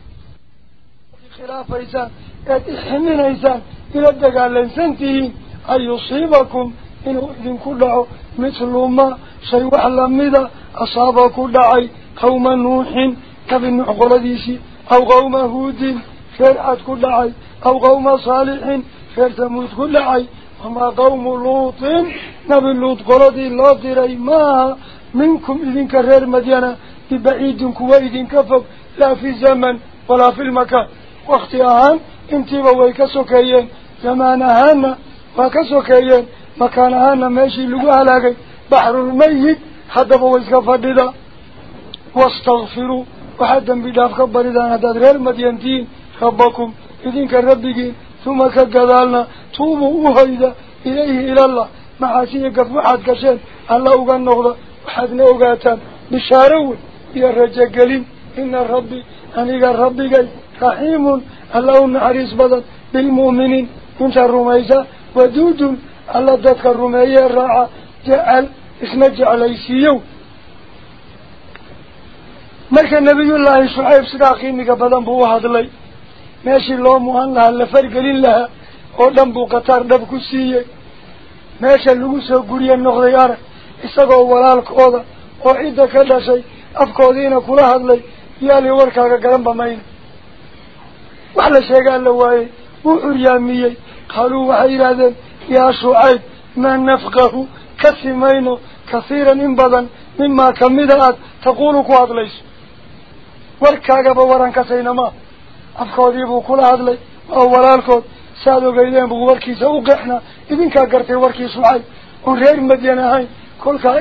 خلاف إيسان إحمين إيسان إلى الدقال لنسنتين أن يصيبكم إنه إذن كله مثل ما شيء وحلمذا أصاب كله قوم نوح كبن نوح قرديسي أو قوم هود خير كل عي أو قوم صالح خير كل عي. وما قوم لوط نبي اللوط قردي الله ديري ما منكم إذن كرير مدينة ببعيد كويد كفق لا في الزمن ولا في المكان. وقت أهان انتبا ويكسوكيين زمان أهان وكسوكيين مكان أهان ماشي لقوها لكي بحر الميت حتى بويسك فرددا واستغفروا وحدا بداف كبردان هداد غير مدينتين ربكم إذن كربكين ثم كقدالنا توبوا أهيدا إليه إلى الله. محاسيه قف واحد كشين الله أغان نغضى وحدنا أغاتان بشارون. يا الرجاء قليم إن ربي. أنيق ربي قل رحيم. الله نحريس بدن. بالمؤمنين. كنت الرميسة ودود. الله ذاتك الرمية الراعة جعل. اسم جعل يسيو. marka nabiyullaahi shucayb sidaa qiimiga badan buu u hadlay meeshii loo muhan lahaa la fargelin lahaa ودن بو قطار دب كسية ماشا لغوسو قريا النغضي أرى إساقو ولالك أوضا وعيدا كلا شيء أفكودين كل هذا يالي وركا قرن بمين وحلا شيء قال له واي وحرياميي قالوا وحيرادا يا شعيب ما نفقه كثمينه كثيرا انبضا مما كمدات تقول كواد ليس وركا قبوران كسينما أفكودي بو كل هذا ولالكود سادو قيدين بو وركيسا وقحنا إذن كا قرتي وركي شعيب ورير مدينة هاي كل كا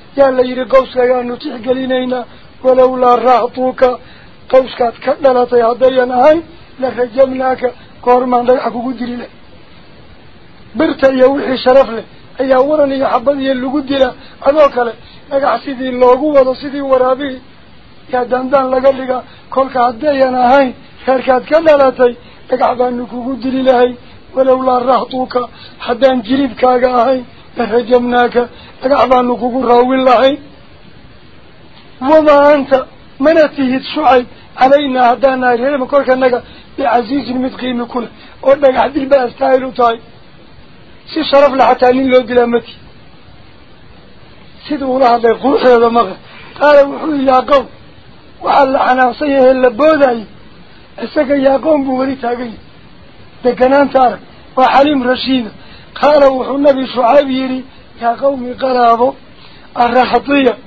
يا اللي يري قوسك يا نتيح قلينينا ولولا رهطوك قوسك كدلتي هدينا هاي لرجمناك كورمان دقحك قدري له برتا يوحي شرف له أي أولا يحبذي اللي قدري له دقح سيدي اللوغو وضا سيدي ورابيه يا دندان هاي لرجمناك دقح بانكو راوي لهاي وما أنت. منتهد شعيب. علينا هدانا. ريما كلك النقا بعزيز المتقيم كله ودك عبد الباس تايلو تاي سي شرف لحتى لين لو دلامتي سيد الله هذا قوح هذا مغر قال وحوي يا قوم وحل عناصيه اللبوداي السكا يا قوم بوري تاقي. دقنان قال وحو النبي شعيب يري يا قومي قرابو الرحطية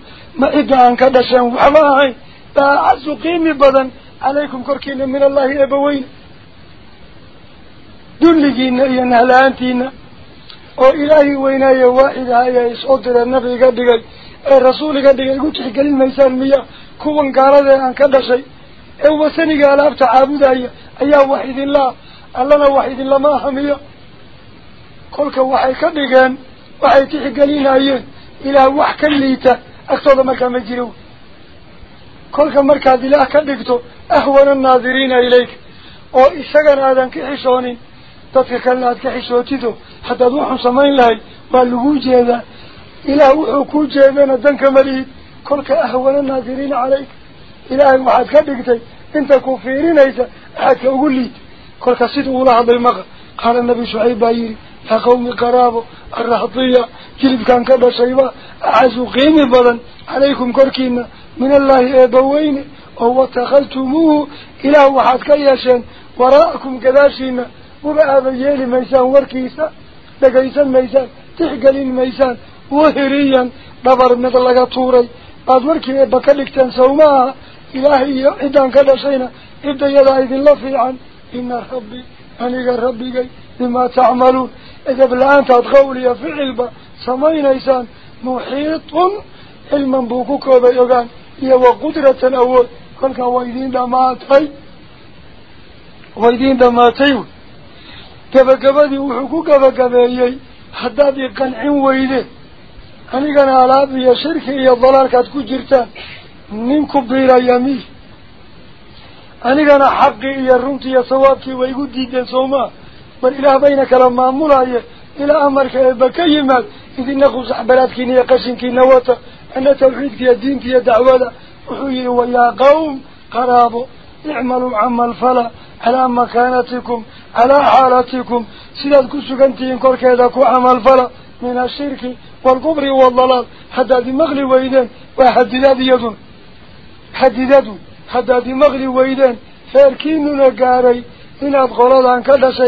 ما إدى أنك دشان وحماهي باعز قيمي بدن عليكم كركينا من الله أبوين نهلانتينا oo ilaahay weynaaye waaxida ayaa isoo direen nabiga dhigay ee rasuuliga dhigay igu tixgelin maysaan miya kuwan gaaladee aan ka dhashay ee wasaniga alaabta caabudaya ayaa wax idinlaa allana wax idinlama aha miya liita agtooda markaa ma jiro kolka markaad ilaah ka dhigto ahwana annaadiriina ilayka oo isagana aadan ka xishoonin dadka kalena aad ka xishootido haddaad waxun samayn lahayd waa laguu jeedaa ilaah wuxuu kuu jeedana danka malihid kolka ahwana naadiriina calayka ilaahay waxaad ka dhigtay inta ku fiirinaysa axadka ugu liid kolka sida uula hadlay maqa qaala nabi shucayb baa yidhi فقوم قرابة الرحضية كلب كان كبه شيبا أعزو قيمة بضن عليكم كركينا من الله أبوين أو تخلتموه إلى واحد كياشا وراءكم كذاشين وبعض الجيل ميسان وركيسا لقيسا ميسان. تحقل ميسان. وهريا ببر مدلقة طوري. بعد وركي بكالك تنسوماها إلهي إدان كدشينا إبدا يدعي ذي الله فيعا إن ربي أنيق ربي لما تعملون. Edab la-aantaad qowl iyo ficilba samaynaysaan muxiitun cilman buu ku koobay ogaan iyo wa qudratan awood kolkaa waa idiin dhamaatay waa idiin dhamaatay gabagabadii wuxuu ku gabagabeeyey haddaad i qancin weyde anigana alaab iyo shirki iyo dalaalkaad ku jirtaan nin ku biiraya mi anigana xaqii iyo runtii iyo sawaabkii way igu diideen soomaa والإله بينك لما أمرأي إلى أمرك بكيما إذ إنه سحبلاتك إني قشنك نوتا أن تلحيدك يا دينك يا دعوالا أحيي ويا قوم قرابوا اعملوا عمل فلا. على مكانتكم على حالتكم. سيدات كسوك أنتين كورك يدكو عمل فلا. من الشرك والقبر والضلال. حتى دي مغلي ويدان وحد ذات يدون. حد ذاته حتى دي مغلي ويدان فاركين نقاري.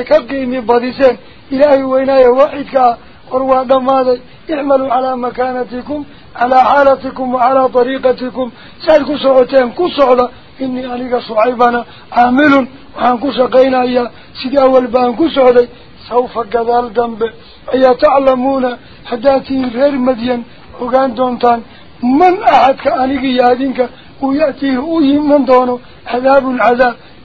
Ka qiimi badiseen ilaahay weynaaye waaxidka ah war waa dhammaaday icmaluu calaa makaanatikum calaa xaalatikum wa calaa dariiqatikum saaad ku socoteen ku socda إني أنيق شعيبنا عامل وحنكو شقينا يا سيدي أول بانكو سعودي سوف قذال جنب أي تعلمون حداتي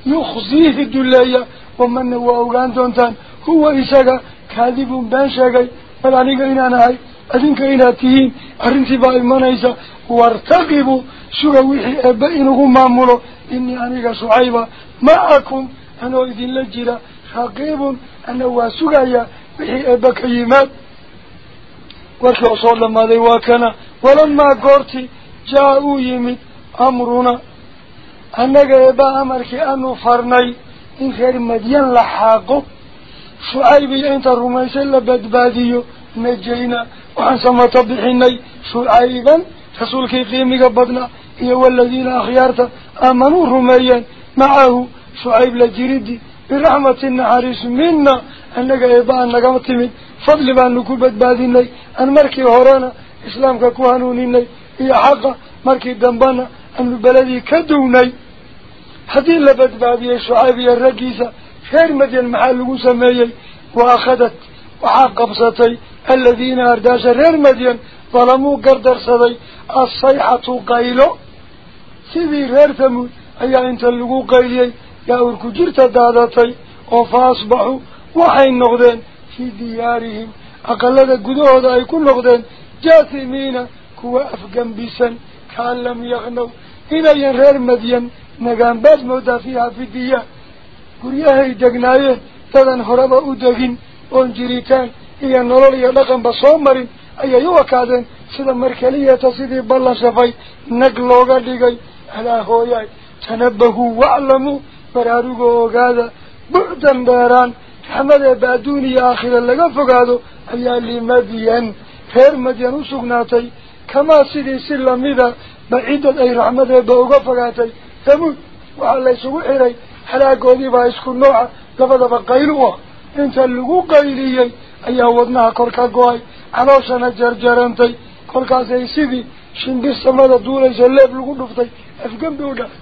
من من يخزيه الدلية. ومن هو وقان دونتان؟ هو إساق كاذب بان شاقي. بل أنيق إنا نهي أذنك إنا تهين أرنتي بأيمانيسا وارتقبوا سوى أبئنهم مامولو إني أنيق شعيبا معكم أنا إذن لجرا رقيب أنا واسقايا وحي أبكيمات وكي أصول لما ذي أنك يبا أمرك أنه فرني إن خير مدين لحاقه. شعيبي أنت الرميس لبدباديو نجينا. وعن سما طبحيني شعيبا. رسولك قيمك بدنا إيه والذين أخيارته آمنوا رميا. معه شعيب لجريدي برحمة النحارس منا. أنك إباء أنك متمد فضل بأن نكوبت باديني أن مركي هورانا. إسلامك كوهانونيني إيا حقا مركي دنبانا. أن بلدي كدوني. هذه لبد بادي شعيب الرقيسة خير مدين محل سميي وأخذت وحاقبصتي الذين أرداش غير مدين. ظلموا قردر صدي. الصيحة قيلو. سيدي غير ثمود. أي أنت اللقو قيلي. يا أركو جرت دادتي. وفاصبحوا وحين نغدين في ديارهم. أقلد قدوه دا يكون نغدين جاثمين كوا أفقن بسا كأن لم يغنوا. هنا ينغير مدين. نقام باز مودا فيها في الديار قريها يدقنايين تدن هربا أدقين وانجريتان هي النرول يلقن بصومرين أي يوكادين سيدا مركلية سيدي بالله شفاي. نقلوغا لغاي على هوياي. تنبهوا baraarugo ogaada bucdan dheeraan raxmada baaduuniya aakhira laga fogaado ayaa limadyan reer madyan u sugnaatay kamaa sidii si lamida uga fogaatay tamuud waxaa laysugu xiray halaagoodiibaa isku nooca labadaba qayl u ah inta lagu qayliyey ayaa wadnaha kor ka go-ay calooshana jarjarantay kolkaasay sidii shimbir samada duulaysa leeb lagu dhuftay afgembi u dhacay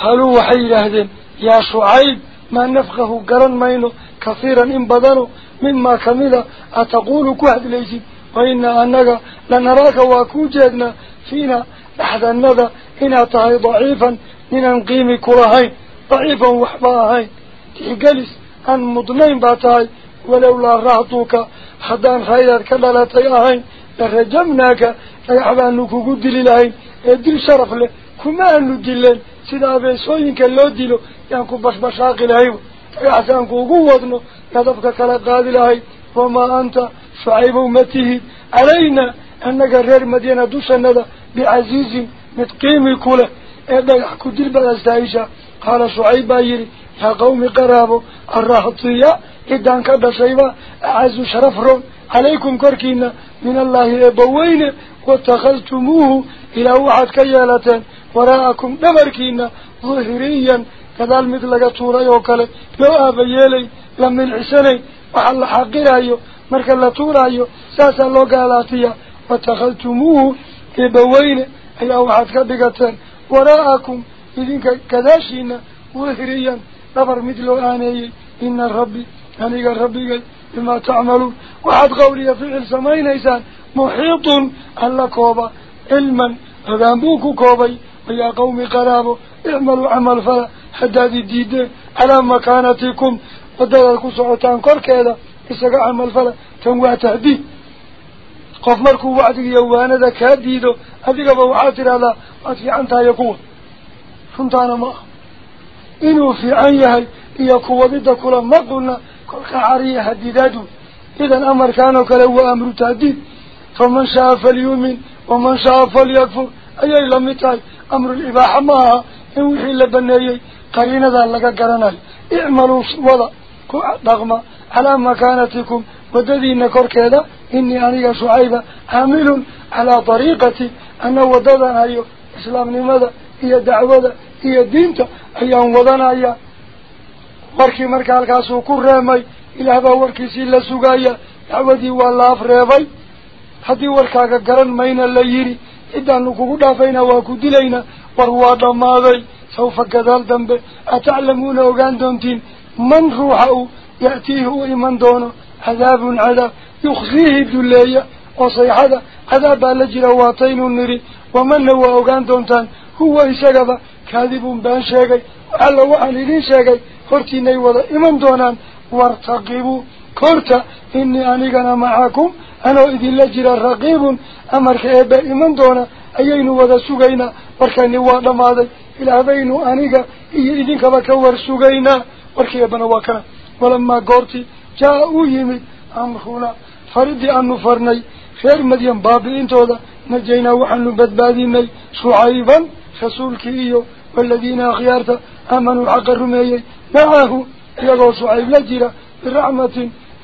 قالوا وحي لهذين يا شعيب ما نفقه قرن مينو كثيرا إن بدنوا مما كمذا أتقول كهد ليسي وإنا أنك لنراك واكوجدنا فينا لحد النذا إنا تهي ضعيفا من نقيم كرهين ضعيفا وحباهين. تيقلس أن مضنين باتاي ولولا رهطوك حدان خيرات كلالتي أهين لرجمناك ليحبانك قد للهين. يدل شرف له كما أنه دلين sida abeesooyinka loo dilo yaan ku bashbashaaqi lahay dhagaxsaan kuugu wadno وما أنت صعيب أمته. علينا أن رير مدينة دوسنا بعزيز متقيم كله إذا يحكو دلبا أزدائشا قال صعيب أيري يا قوم قرابو الرهطية إذا أنك بسيبا أعز شرف رون. عليكم كركينا من الله إبوين واتخذتموه إلى وعد كيالة. وراءكم نبركينا ظهريا. كذلك مثل كذا المدلقة توريوكالي يوآب يلي لمن عسني دبركينا ظهريا كذال مثل طولي وكله لو آبا يلي لما العسني وحل حقيرايو مركا لطولايو ساسا لو قالاتيا واتخذتموه إبوين أي أوحد كبقتين وراءكم إذن كذاشينا ظهريا دبر مثل آني إن ربي أنيق ربي بما تعملون وحد قولي فعل سمين إيسان محيط ألا كوبا علما أغانبوك كوبي ويا قوم قرابوا اعملوا عمل على مكانتكم ودلالكم سعوتان كوركيدا إساق عمل فلا تنوى تهديد قف مركو وعدك يوانا ذا كهديدو هذيك بوحاتر هذا أتفي عنتها يكون. فانتانا ما؟ إنو في عيها إياكو ضد كل ما قلنا كل عريه هديدادو. إذا الأمر كانوا كلو أمر تهديد. فمن شاء فليؤمن ومن شاء فليكفر. أي لمتاي أمر الإباحة معها إن وحي لبنيي قرينة لك قرنال اعملوا وضع على مكانتكم ودذين كركيدا إني أنيق شعيبة عامل على طريقتي أنا وددنا أيو إسلام لماذا هي دعوة هي warkii marka halkaasuu ku reemay ilaah baa warkiisii la sugaaya dacwadii waa la afreebay haddii warkaaga garan mayna la yidhi cidaanu kugu dhaafaynaa waa ku dilaynaa ورواد ماضي سوف كذال دنبه أتعلمون أغان دونتين من روحه يأتيه ومن دونه. عذاب على. يخزيه الدلية. وصيحة عذاب على جلواتين النري. ومن هو؟ أغان دونتان. هو إساقب كاذب بان شاقي وعلى وعليلين شاقي خرتيني ولا إمن دونان. وارتقبوا. كورتا إني أنيقنا معاكم أنا إذ الله جرى الرقيب. أمر خيبا إمن دونا أيين وذا سوغينا. واركاني وعلم هذا إلى بينو أنيقا إيه إذن كبكور سوغينا. وركي ابنوا كنا ولما قرتي جاءوا يمي أمرخونا فردي أنو فرني خير مديم بابي انتو ذا نجينا وحن لبدباديني شعيبا خسولك إيو والذين أخيارتا أمنوا العقر الرميي معاه يغو شعيب لجيرا برعمة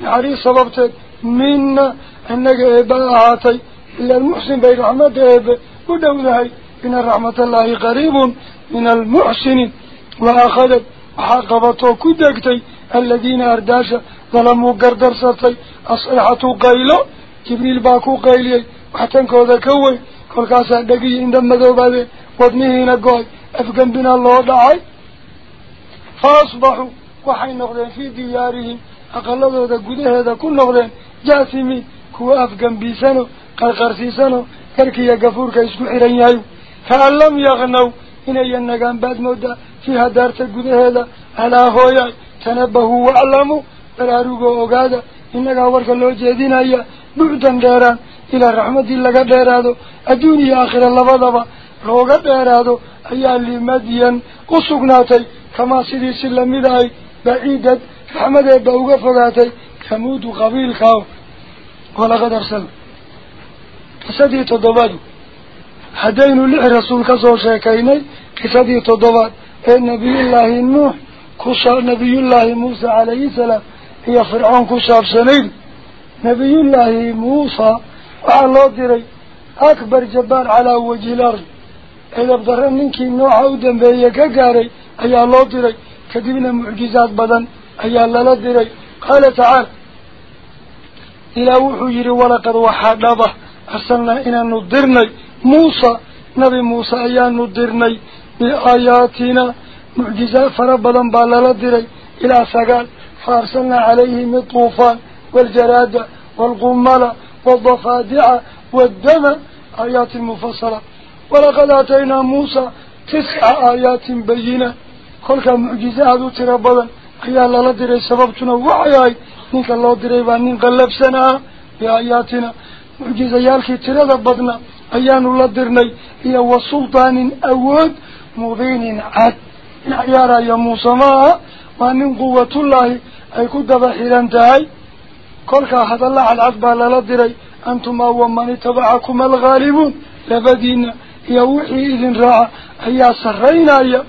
نعري صببتك منا أنك إباعاتي إلا المحسن بي رحمة إبا ودوذهي إن رحمة الله قريب من المحسن وأخذت الله حقبته كدكتي الذين أرداش ظلموا قردر سرتي أصيحة قيلة جبريل باكو قيلي وحتنكو ذكوي كل كاسا دقي عندما ذوباده ودنهينا قوي أفقن بنا الله دعي فأصبحوا وحي نغلين في ديارهم أقل ذا قده هذا كل نغلين جاثمين كو أفقن بيسانو قرقرسيسانو كركي يقفور كيسكو حرين كأن لم يغنوا إن ينقان بعد مدة فيها دارت قده هذا على هويا تنبهوا وعلموا فلاروقوا أقادا إنك أورك الله جيدين أيا بعدا ديران إلى رحمة الله ديرادو الدنيا آخر الله بضبا روغا ديرادو أيا لمدين قصقناتي كما سيدي سلمداي بعيدة رحمة بأوغا فقاتي كمود قبيل كاو ولقد أرسل. نبي الله نوح كسا نبي الله موسى عليه السلام هي فرعون كساب سنين نبي الله موسى وعلى الله أكبر جبار على وجه الأرض. إذا بدرن منك نوع عودا بيك قاري أي الله دري كذبنا معجزات بدن أي الله دري قال تعالى إلى وحجر ولقد وحدبه أرسلنا بآياتنا معجزات فربضا بالا دري إلى سقال فأرسلنا عليهم الطوفان والجراد والقمل والضفادع والدم آيات مفصلة. ولقد أتينا موسى تسع آيات بينة. كل معجزات تربضا أيها الله دري سببتنا وعياي. نيك الله دري وانين قلب سنة بآياتنا. معجزة يالكي تربضنا أيان الله درني هي وسلطان أود. مبين عاد. نعيارا يا موسى ما وانين قوة الله. أي كد بحيرانتهاي كل هذا الله على العقبة الله دري أنتم ومن تبعكم الغالبون. لبدينا يوحي إذن راعى. أيا سرينا يا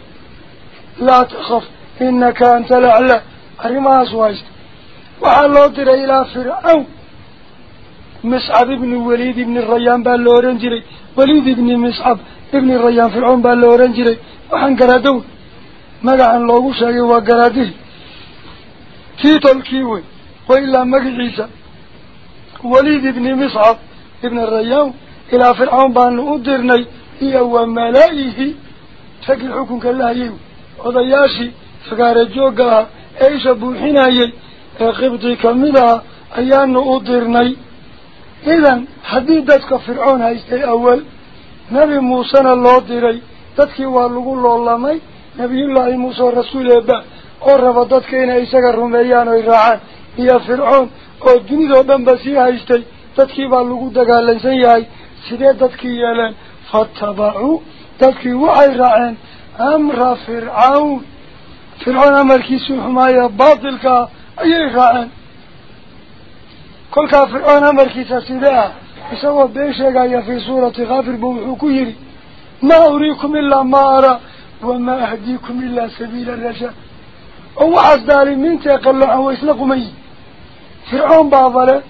لا تخف إنك أنت الأعلى. أرما أسواجت وحلو ترى إلى فرعون. مسعب ابن وليد ابن الريان بالورنجري وليد ابن مسعب ابن الريان فرعون بالورنجري وحن قرادون مقعا لوغو شاقي وقراده تيتو الكيوي وإلا مقعيسا وليد ابن مصعب ابن الريان إلى فرعون بان أدرني هي وملائه تقل حكم كالله يو وضياشي فقال جوقها إيش بوحناي قبطي كمدها أيان أدرني إذن حديدتك فرعون هايستي أول نبي موسى الله ديري loolamay nabiyullaahi muuse oo rasuul eeba oo raba dadka inay isaga rumeeyaan oy raacaan iyo fircoon oo dunidoo dhan ba sii haystay dadkii baa lagu dagaalansan yahay sidee dadkii yeeleen fatabacuu dadkii waxay raaceen amra fircawn fircoon amarkiisuu xumaaya baatilkaa ayay raaceen kolkaa fircoon amarkiisa sidee ah suurati kaafir buu wuxuu ku yidhi ما أريكم إلا ما أرى وما أهديكم إلا سبيل الرشاد ووحس دالمين تيقلوا عن ويسلقوا مي فرعون بعضله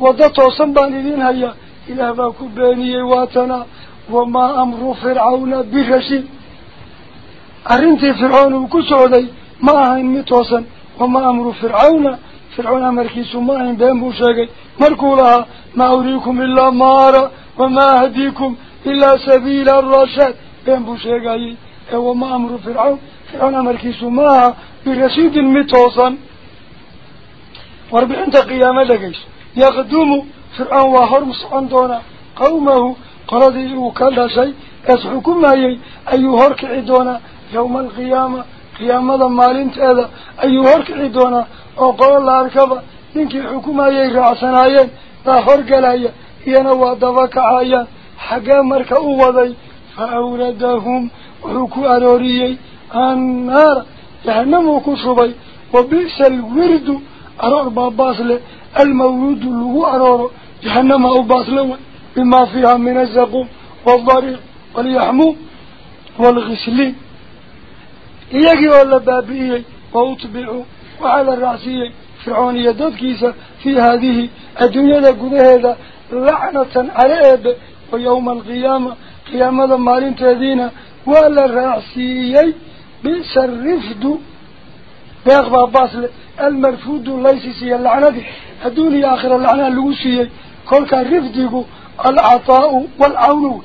وضطوا صنبان إذين هيا إله باكو باني واتنا وما أمر فرعون بالرشيد أرنتي فرعون وكسعودي ما أهين متوصا وما أمر فرعون فرعون أمركي سماع بهم بوشاقي مركوا لها ما أريكم إلا مارا وما أهديكم إلا سبيل الرشاد. بهم بوشاقي هو ما أمر فرعون. فرعون أمركي سماها برسيد متوصا واربعين تقياما لقيس. يقدوم فرعون وهرمس عندنا قومه قرضي وكل شيء. أسحكم أي أيها الكعدون يوم القيامة قيامة مالين تأذى. أيها الكعدون kacayaan xaggee marka u waday fa awradahum wuxuu ku arooriyey annaara jahanamuu ku shubay wa bi'sa alwirdu aroor baa baas leh almawruudu lagu arooro jahanama u baasle way bimaa fiiha min azaquum waaldariiq waalyaxmuum waalghisliin iyagii oo la baabi'iyey wa utbicuu وعلى الرأسية فرعونية دوتكيسة في هذه الدنيا قدها لعنة على أب ويوم القيامة قيامة مالين تهدينا وعلى الرأسية بيس الرفد بيغبى باصل المرفود ليس سي اللعنة الدنيا آخر اللعنة اللوسية كل كان رفده العطاء والعون.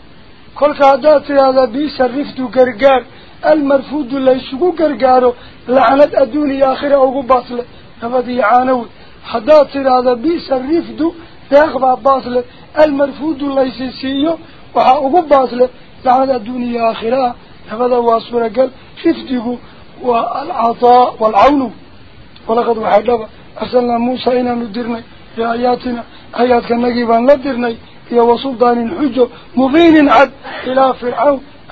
كل كان داتي هذا بيس الرفد قرقار. Haddaad tidhaahdaa bi'sa rifdu gargaar almarfuudu laysugu gargaaro lacnad adduun iyo aakhira ugu baas leh nabad iyo caanowe haddaad tidhaahda bi'sa rifdu deeq baa baas leh almarfuudu laysi siiyo waxaa ugu baas leh lacnad adduun iyo aakhira ah labada waa suuragal rifdigu waa alcataa waalcawnu walaqad waxaa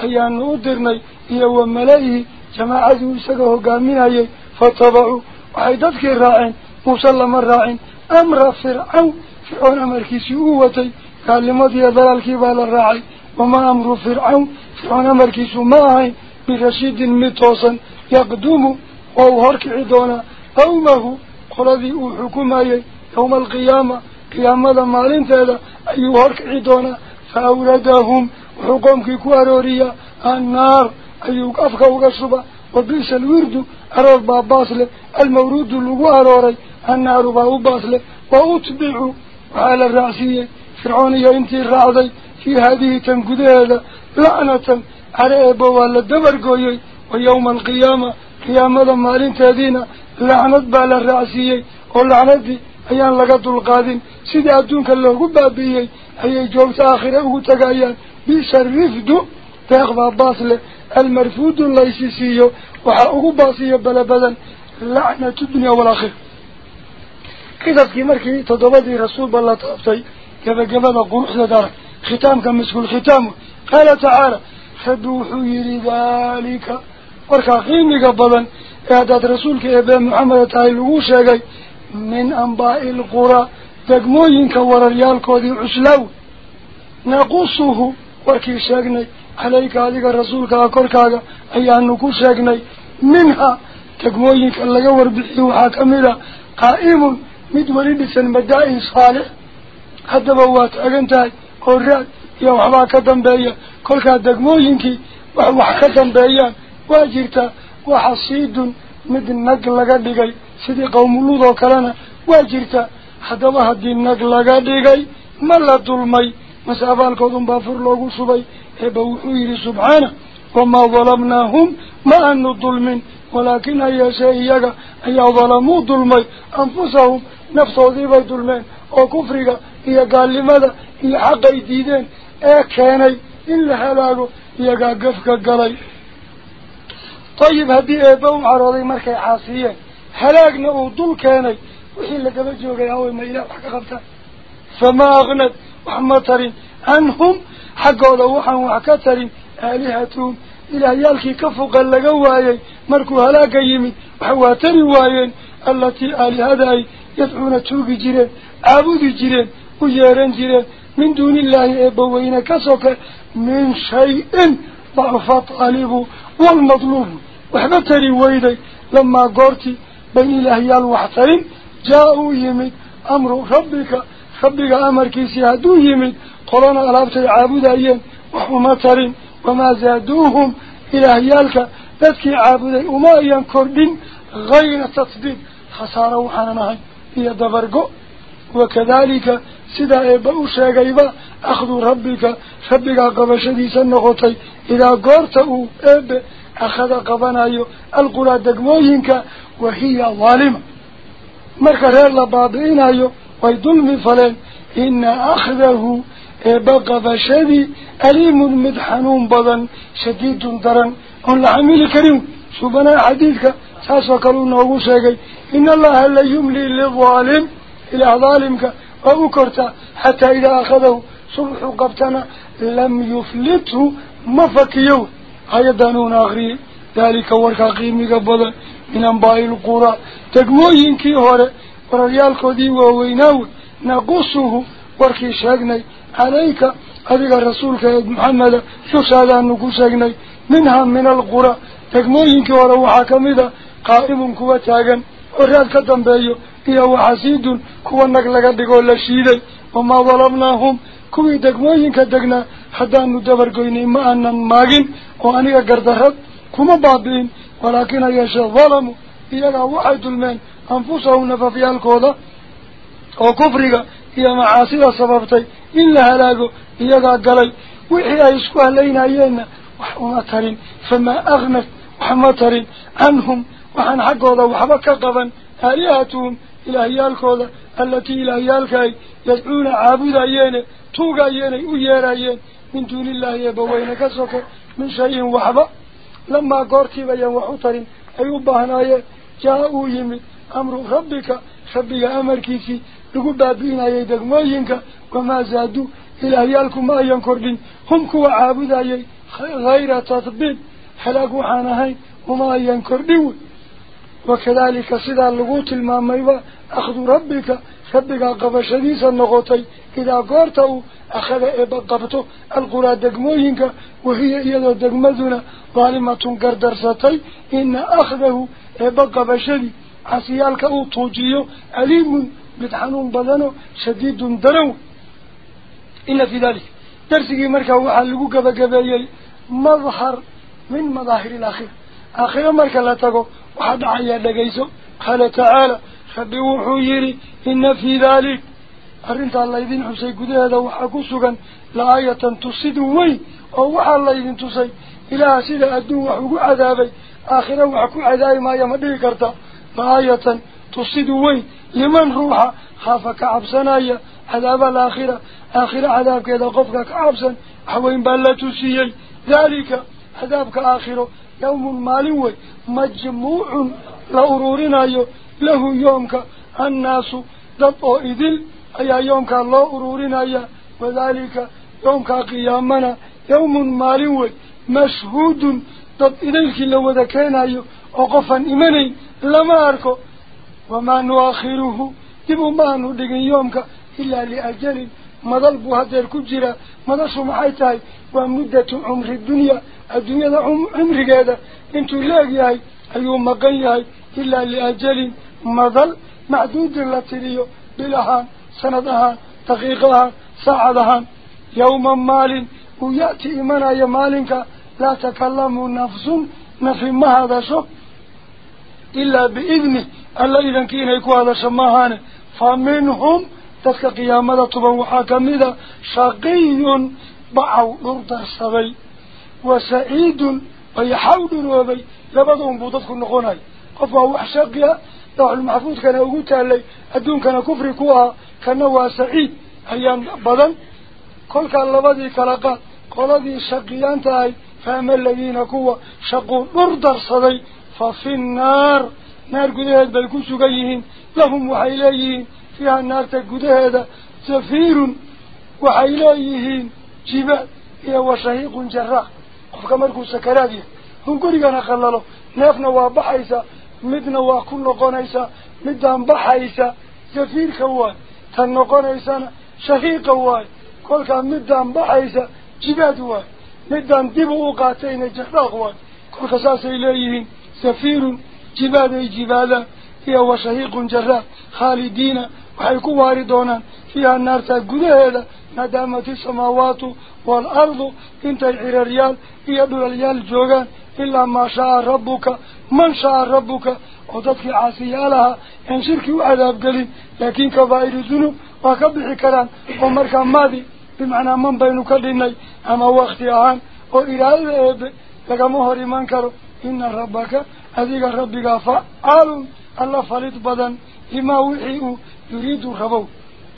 أيان أدرني يو ملئه جماعة وسجه قامين عليه فتبعوا وعيدتك الراعين مسلم الراعين أمر فرعون فرعون مركز قوتي قال كلمة يضل الكبال الراعي وما أمر فرعون فرعون مركز ماهي برشيد متوسا يقدم أو هرك عدونا قومه قلبي حكومي يوم القيامة قيامة مالين تهدى أي هرك عدونا فأولدهم حقومك كواروريا النار أيوك أفكا وقصبا وبيس الورد أرور باباصلة المورود الواروري النار باباصلة وأتبعوا على الرأسية. فرعوني انتي الرعضي في هذه تنقذيلة لعنة على أبوه الدبر قوي ويوم القيامة قيامة ما لنتهدينا لعنة بعلى واللعنة ولعنة أيان لقد القادم. سيدي أدونك الله قبابي أي جوبت آخرة تقايا بيسر دو تغبى باصل المرفود الليسيسيو وحاقه باصيه بلا بلا لعنة الدنيا والأخير كذلك مركي تضبطي رسول الله تعبطي كذا قبل قروح لدار ختام كمسك الختام. قال تعالى فدوحوا لذلك. وركا قيمي قبلا. اعداد رسولك ابا محمد تعالوه شاقي. من أنباء القرى. تقموين كورا ريالكو دي عسلو نقصه ku sheegnay minha degmooyinka laga warbixiyey waxaa ka mid a qaa'imun mid weli dhisan madaa-in saalix haddaba waa taagan tahay oo raad iyo waxbaa ka dambeeya kolkaa degmooyinkii wax wax ka dambeeyaan waa jirtaa waxasiidun mid nag laga dhigay sidii qawmuluud oo kalena waa jirtaa haddaba haddii nag laga dhigay ma la dulmay eeba wuxuu yidhi subxaana wamaa dalamnaahum ma aanu dulmin walaakin ha yeeshee iyaga ayaa dalamuu dulmay anfusahum naftoodiibay dulmeen oo kufriga iyo gaalnimada iyo xaqay diideen ee keenay in la halaago iyagaa gafka galay dayib haddii eebba u carooday markay caasiyeen halaagna uu dul keenay wixii lagaba joogay haway ma ilaah wax ka qabtaan famaa aknad وحمترين عنهم حقوا لوحا وحكترين آلهتهم. إلى يالك كفق اللقوايين مركو هلاك يمي وحواتر وايين التي آلهتهم يدعون توقي جيرين عبود جيرين ويارين جيرين. من دون الله إبوين كسوك من شيء ضعفت عليه والمظلوم. وحبتر ويدي لما قرتي بين الله يالوحترين جاءوا يمي أمر ربك ربك أمر كيسي هدوه يمد قولنا ألابت العابود أيين وحما ترين وما زادوهم إلى هيالك. بدك عابود أما كردين غير تطبيق. خسارة وحنانهي هي دبرقو. وكذلك سداء بأوشا قيبا أخذ ربك. ربك قبش ديسا نغطي. إذا قرته إب أخذ قبنايو القرى دقموهنك وهي ظالمة. مركز الله بابعين أيو. ويظلم فلين إن أخذه إب قبشدي أليم مدحنون بضن شديد درن. أن العميل كريم سبنا حديثك؟ ساسو كلون نوغو شيغي إن الله لا يملي للظالم إلى ظالمك؟ وأكرت حتى إذا أخذه. صبح قبتنا لم يفلته مفكيو هيا دانون آخري ذلك وركا قيمي قبضا من أنباء القرى. تقوين كي هوري. قرريالك دي وويناو نقصه واركي شاقني عليك هذا الرسول محمد شوش هذا النقص اقني منها من القرى تقنوينك وروحا كمذا قائم كواتاقا قرريالك دنبايو هي وحسيد كوا نقلق ديقو لشيدي وما ظلمناهم كوا تقنوينك دقنا حتى ندبر قيني ما أنن ماقين وانيقا قردهد كوا بابين ولكن ايشا ظلموا إذا كان واحد المين in la halaago iyagaa galay wixii ay isku halaynayeenna wax uma tarin famaa aknat wax ma tarin canhum waxaan xaggooda waxba ka qaban aalihatuhum ilaahiyaalkooda allatii ilaahiyaalkaay yadcuuna caabudayeene tuugayeene u yeerayeen min duuni illaahi eebbaweyne ka soko min shayin waxba lamaa goortiiba ayaan wax u tarin ay u baahnaayeen jaa uu yimid amru rabbika rabbiga amarkiisii lagu baabi'inayay degmooyinka wamaa zaaduu ilaahyaalku ma ayan kordhin hum kuwa caabudayay hayra tatbiib halaag waxaan ahayn uma ayan kordhin wey وكذلك سيدا اللغوت الماميبا أخذ ربك ربك قبشديس النغوتي إذا قرته أخذ إبا قبته القرى دقموينك وهي إيضا دقمدنا ظالمة قردرستي إن أخذه عسيالك أو توجيه أليم بدحنون بدنه شديد درو إن في ذلك درسك مركا وحلقوا قبا قبايي مظهر من مظاهر الآخرة. آخر مركا لا تقو وحد عيا دقيسو قال تعالى ربي وحو يري إن في ذلك. أرنت الله يدين حسي قد هذا وحكو سكن لآية تصد وي أو وحا الله يدين تصي إلى سيدة أدو وحكو عذابي. آخرا وحكو عذابي ما يمدي كرتا. لآية تصد وي لمن روحا خافك عبسنايا عذاب الآخرة. آخرة عذاب كذا قفك كعبسا حوين بالتسيي ذلك عذابك آخره يوم مالوي مجموع لأرورنا له يومك الناس. ضبط إذل. أي يومك الله أرورنا وذلك يومك قيامنا. يوم مالوي مشهود. ضبط إذلك لو ذكينا وقفا إمني لما أركو وما نؤخره دبو ما ندقن يومك إلا لأجل مضلب هذا الكجرة مضلش محيطاي ومدة عمر الدنيا الدنيا عمر هذا انتو لاقياي أيو مقياي إلا لأجل مضل معدود لتريو بلها سندها دقيقها ساعدها يوم مال ويأتي إيمانا يا مالك لا تكلم نفس نفي ما هذا شو إلا بإذنه. ألا إذا كين يكون هذا شماهان. فمنهم تلك قيامة طبعا كمذا شقي بعو نرد السبي. وسعيد ويحاول وبي. لبضهم بوضتك النقوناي قفوا وحشاقيا لوح المحفوظ كان يقولها لي الدون كان كفري كوها. كان هو سعيد. أيام بدن. كل كان لبضي كلاقات قولدي شقيان تاي فأما الذين كوا. شقوا نرد السبي. ففي النار. نار قدهد بل كسوغيهن لهم وحيليهن فيها النار تقدهد. سفير وحيليهن جبال هي وشهيق جراح قفك مركو سكرابيه هم قريقنا خلاله نافنا وابحيسا. مدنا وكل قنيسا مدنا بحيسا. سفير كوان تنو قنيسا شهيق كوان كل كان مدنا بحيسا. جبال كوان مدنا ديبو قاتين جراح كوان كل خساس إليهن leeyihiin safiirun jibaad ay jibaadaan iyo washahiiqun jaraaq khaalidiina waxay ku waari doonaan fiiha naartaa gudaheeda ما دامت السماوات والأرض انت العرريال يدل اليال جوغان إلا ما شاء ربك من شاء ربك وضدك عاسيالها إن شركي وعذاب قليل لكن كبائر الذنوب وكبح كلام ومركا ماضي بمعنى من بينك لني أما وقت عام وإرادة لقى مهر من كرو. إن ربك أذيك ربك فعال. الله فلت بدن. لما وحيه يريد ربو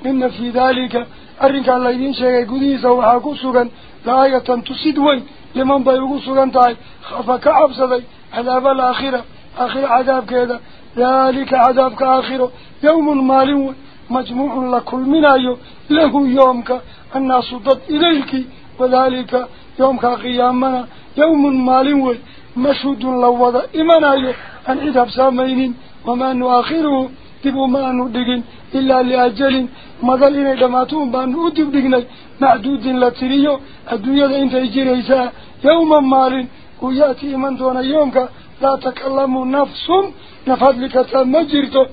إن في ذلك أرنك الله يدين شيء قديسة وحاكو سوغن لآية تسيد وين. لمن بيقو سوغن تاي. خفك عبسدي عذاب الآخرة. آخر عذاب كذا. ذلك عذابك آخره يوم مال مجموع لكل من أيه له يومك. الناس ضد إليك. وذلك يومك قيامنا. يوم مال مشهود لوضا إيمان أية. أن عذاب سامين وما نؤخره تبو ما ندقين إلا لأجل مدلين دماتون بان أدب دقني. معدود لتريو الدنيا إنت يجريسا يوما مال ويأتي من دون يومك. لا تكلم نفس. نفضلك تمجرته.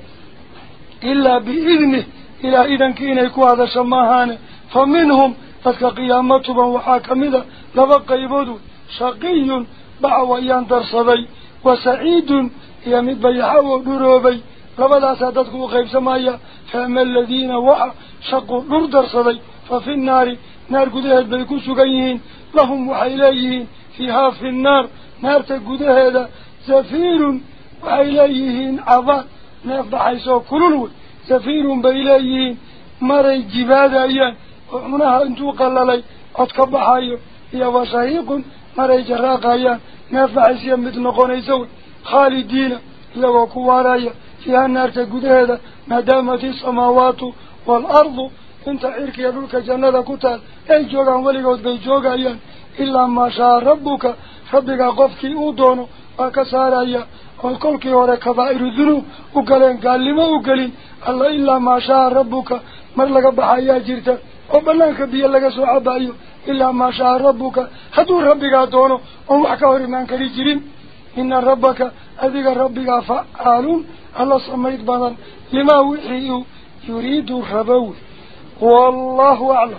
إلا بإذنه. إلى إذن كين يكون هذا شماهان فمنهم. فتك قيامتهم وحاكمدا لبقى يبدو. شقي. بعويان درصدي وسعيد يمد بيحاو دروبي لبدا سادتكم قيب سمايا فأما الذين وحا شقوا نور درصدي ففي النار نار قدهد بيكو سقيهين لهم وحيليهين فيها في النار نار تقده هذا زفير وحيليهين عضان ناف بحيسو كلولو زفير بيليهين مري جباد أيان مري جراق أيان ناف بحيسيان مثل قونيسو خالدين هي وكوارايا فيها النار تقده هذا ما دامت السماوات والأرض. انت عيرك يدولك جنة كتال. أي جوغان وليقود بي جوغايان إلا ما شاء ربك. ربك قفك أودونه وكسارايا وكلك هورا كبائر الذنوب. وقالين قال لما وقالين. الله إلا ما شاء وبلانك بي لك سعب أيو إلا ما شاء ربك هدو ربك دونه ومحكا ورمان كري جرين إن ربك أذيك ربك فعالون الله سميت بدن لما وحيه يريد الربو والله أعلم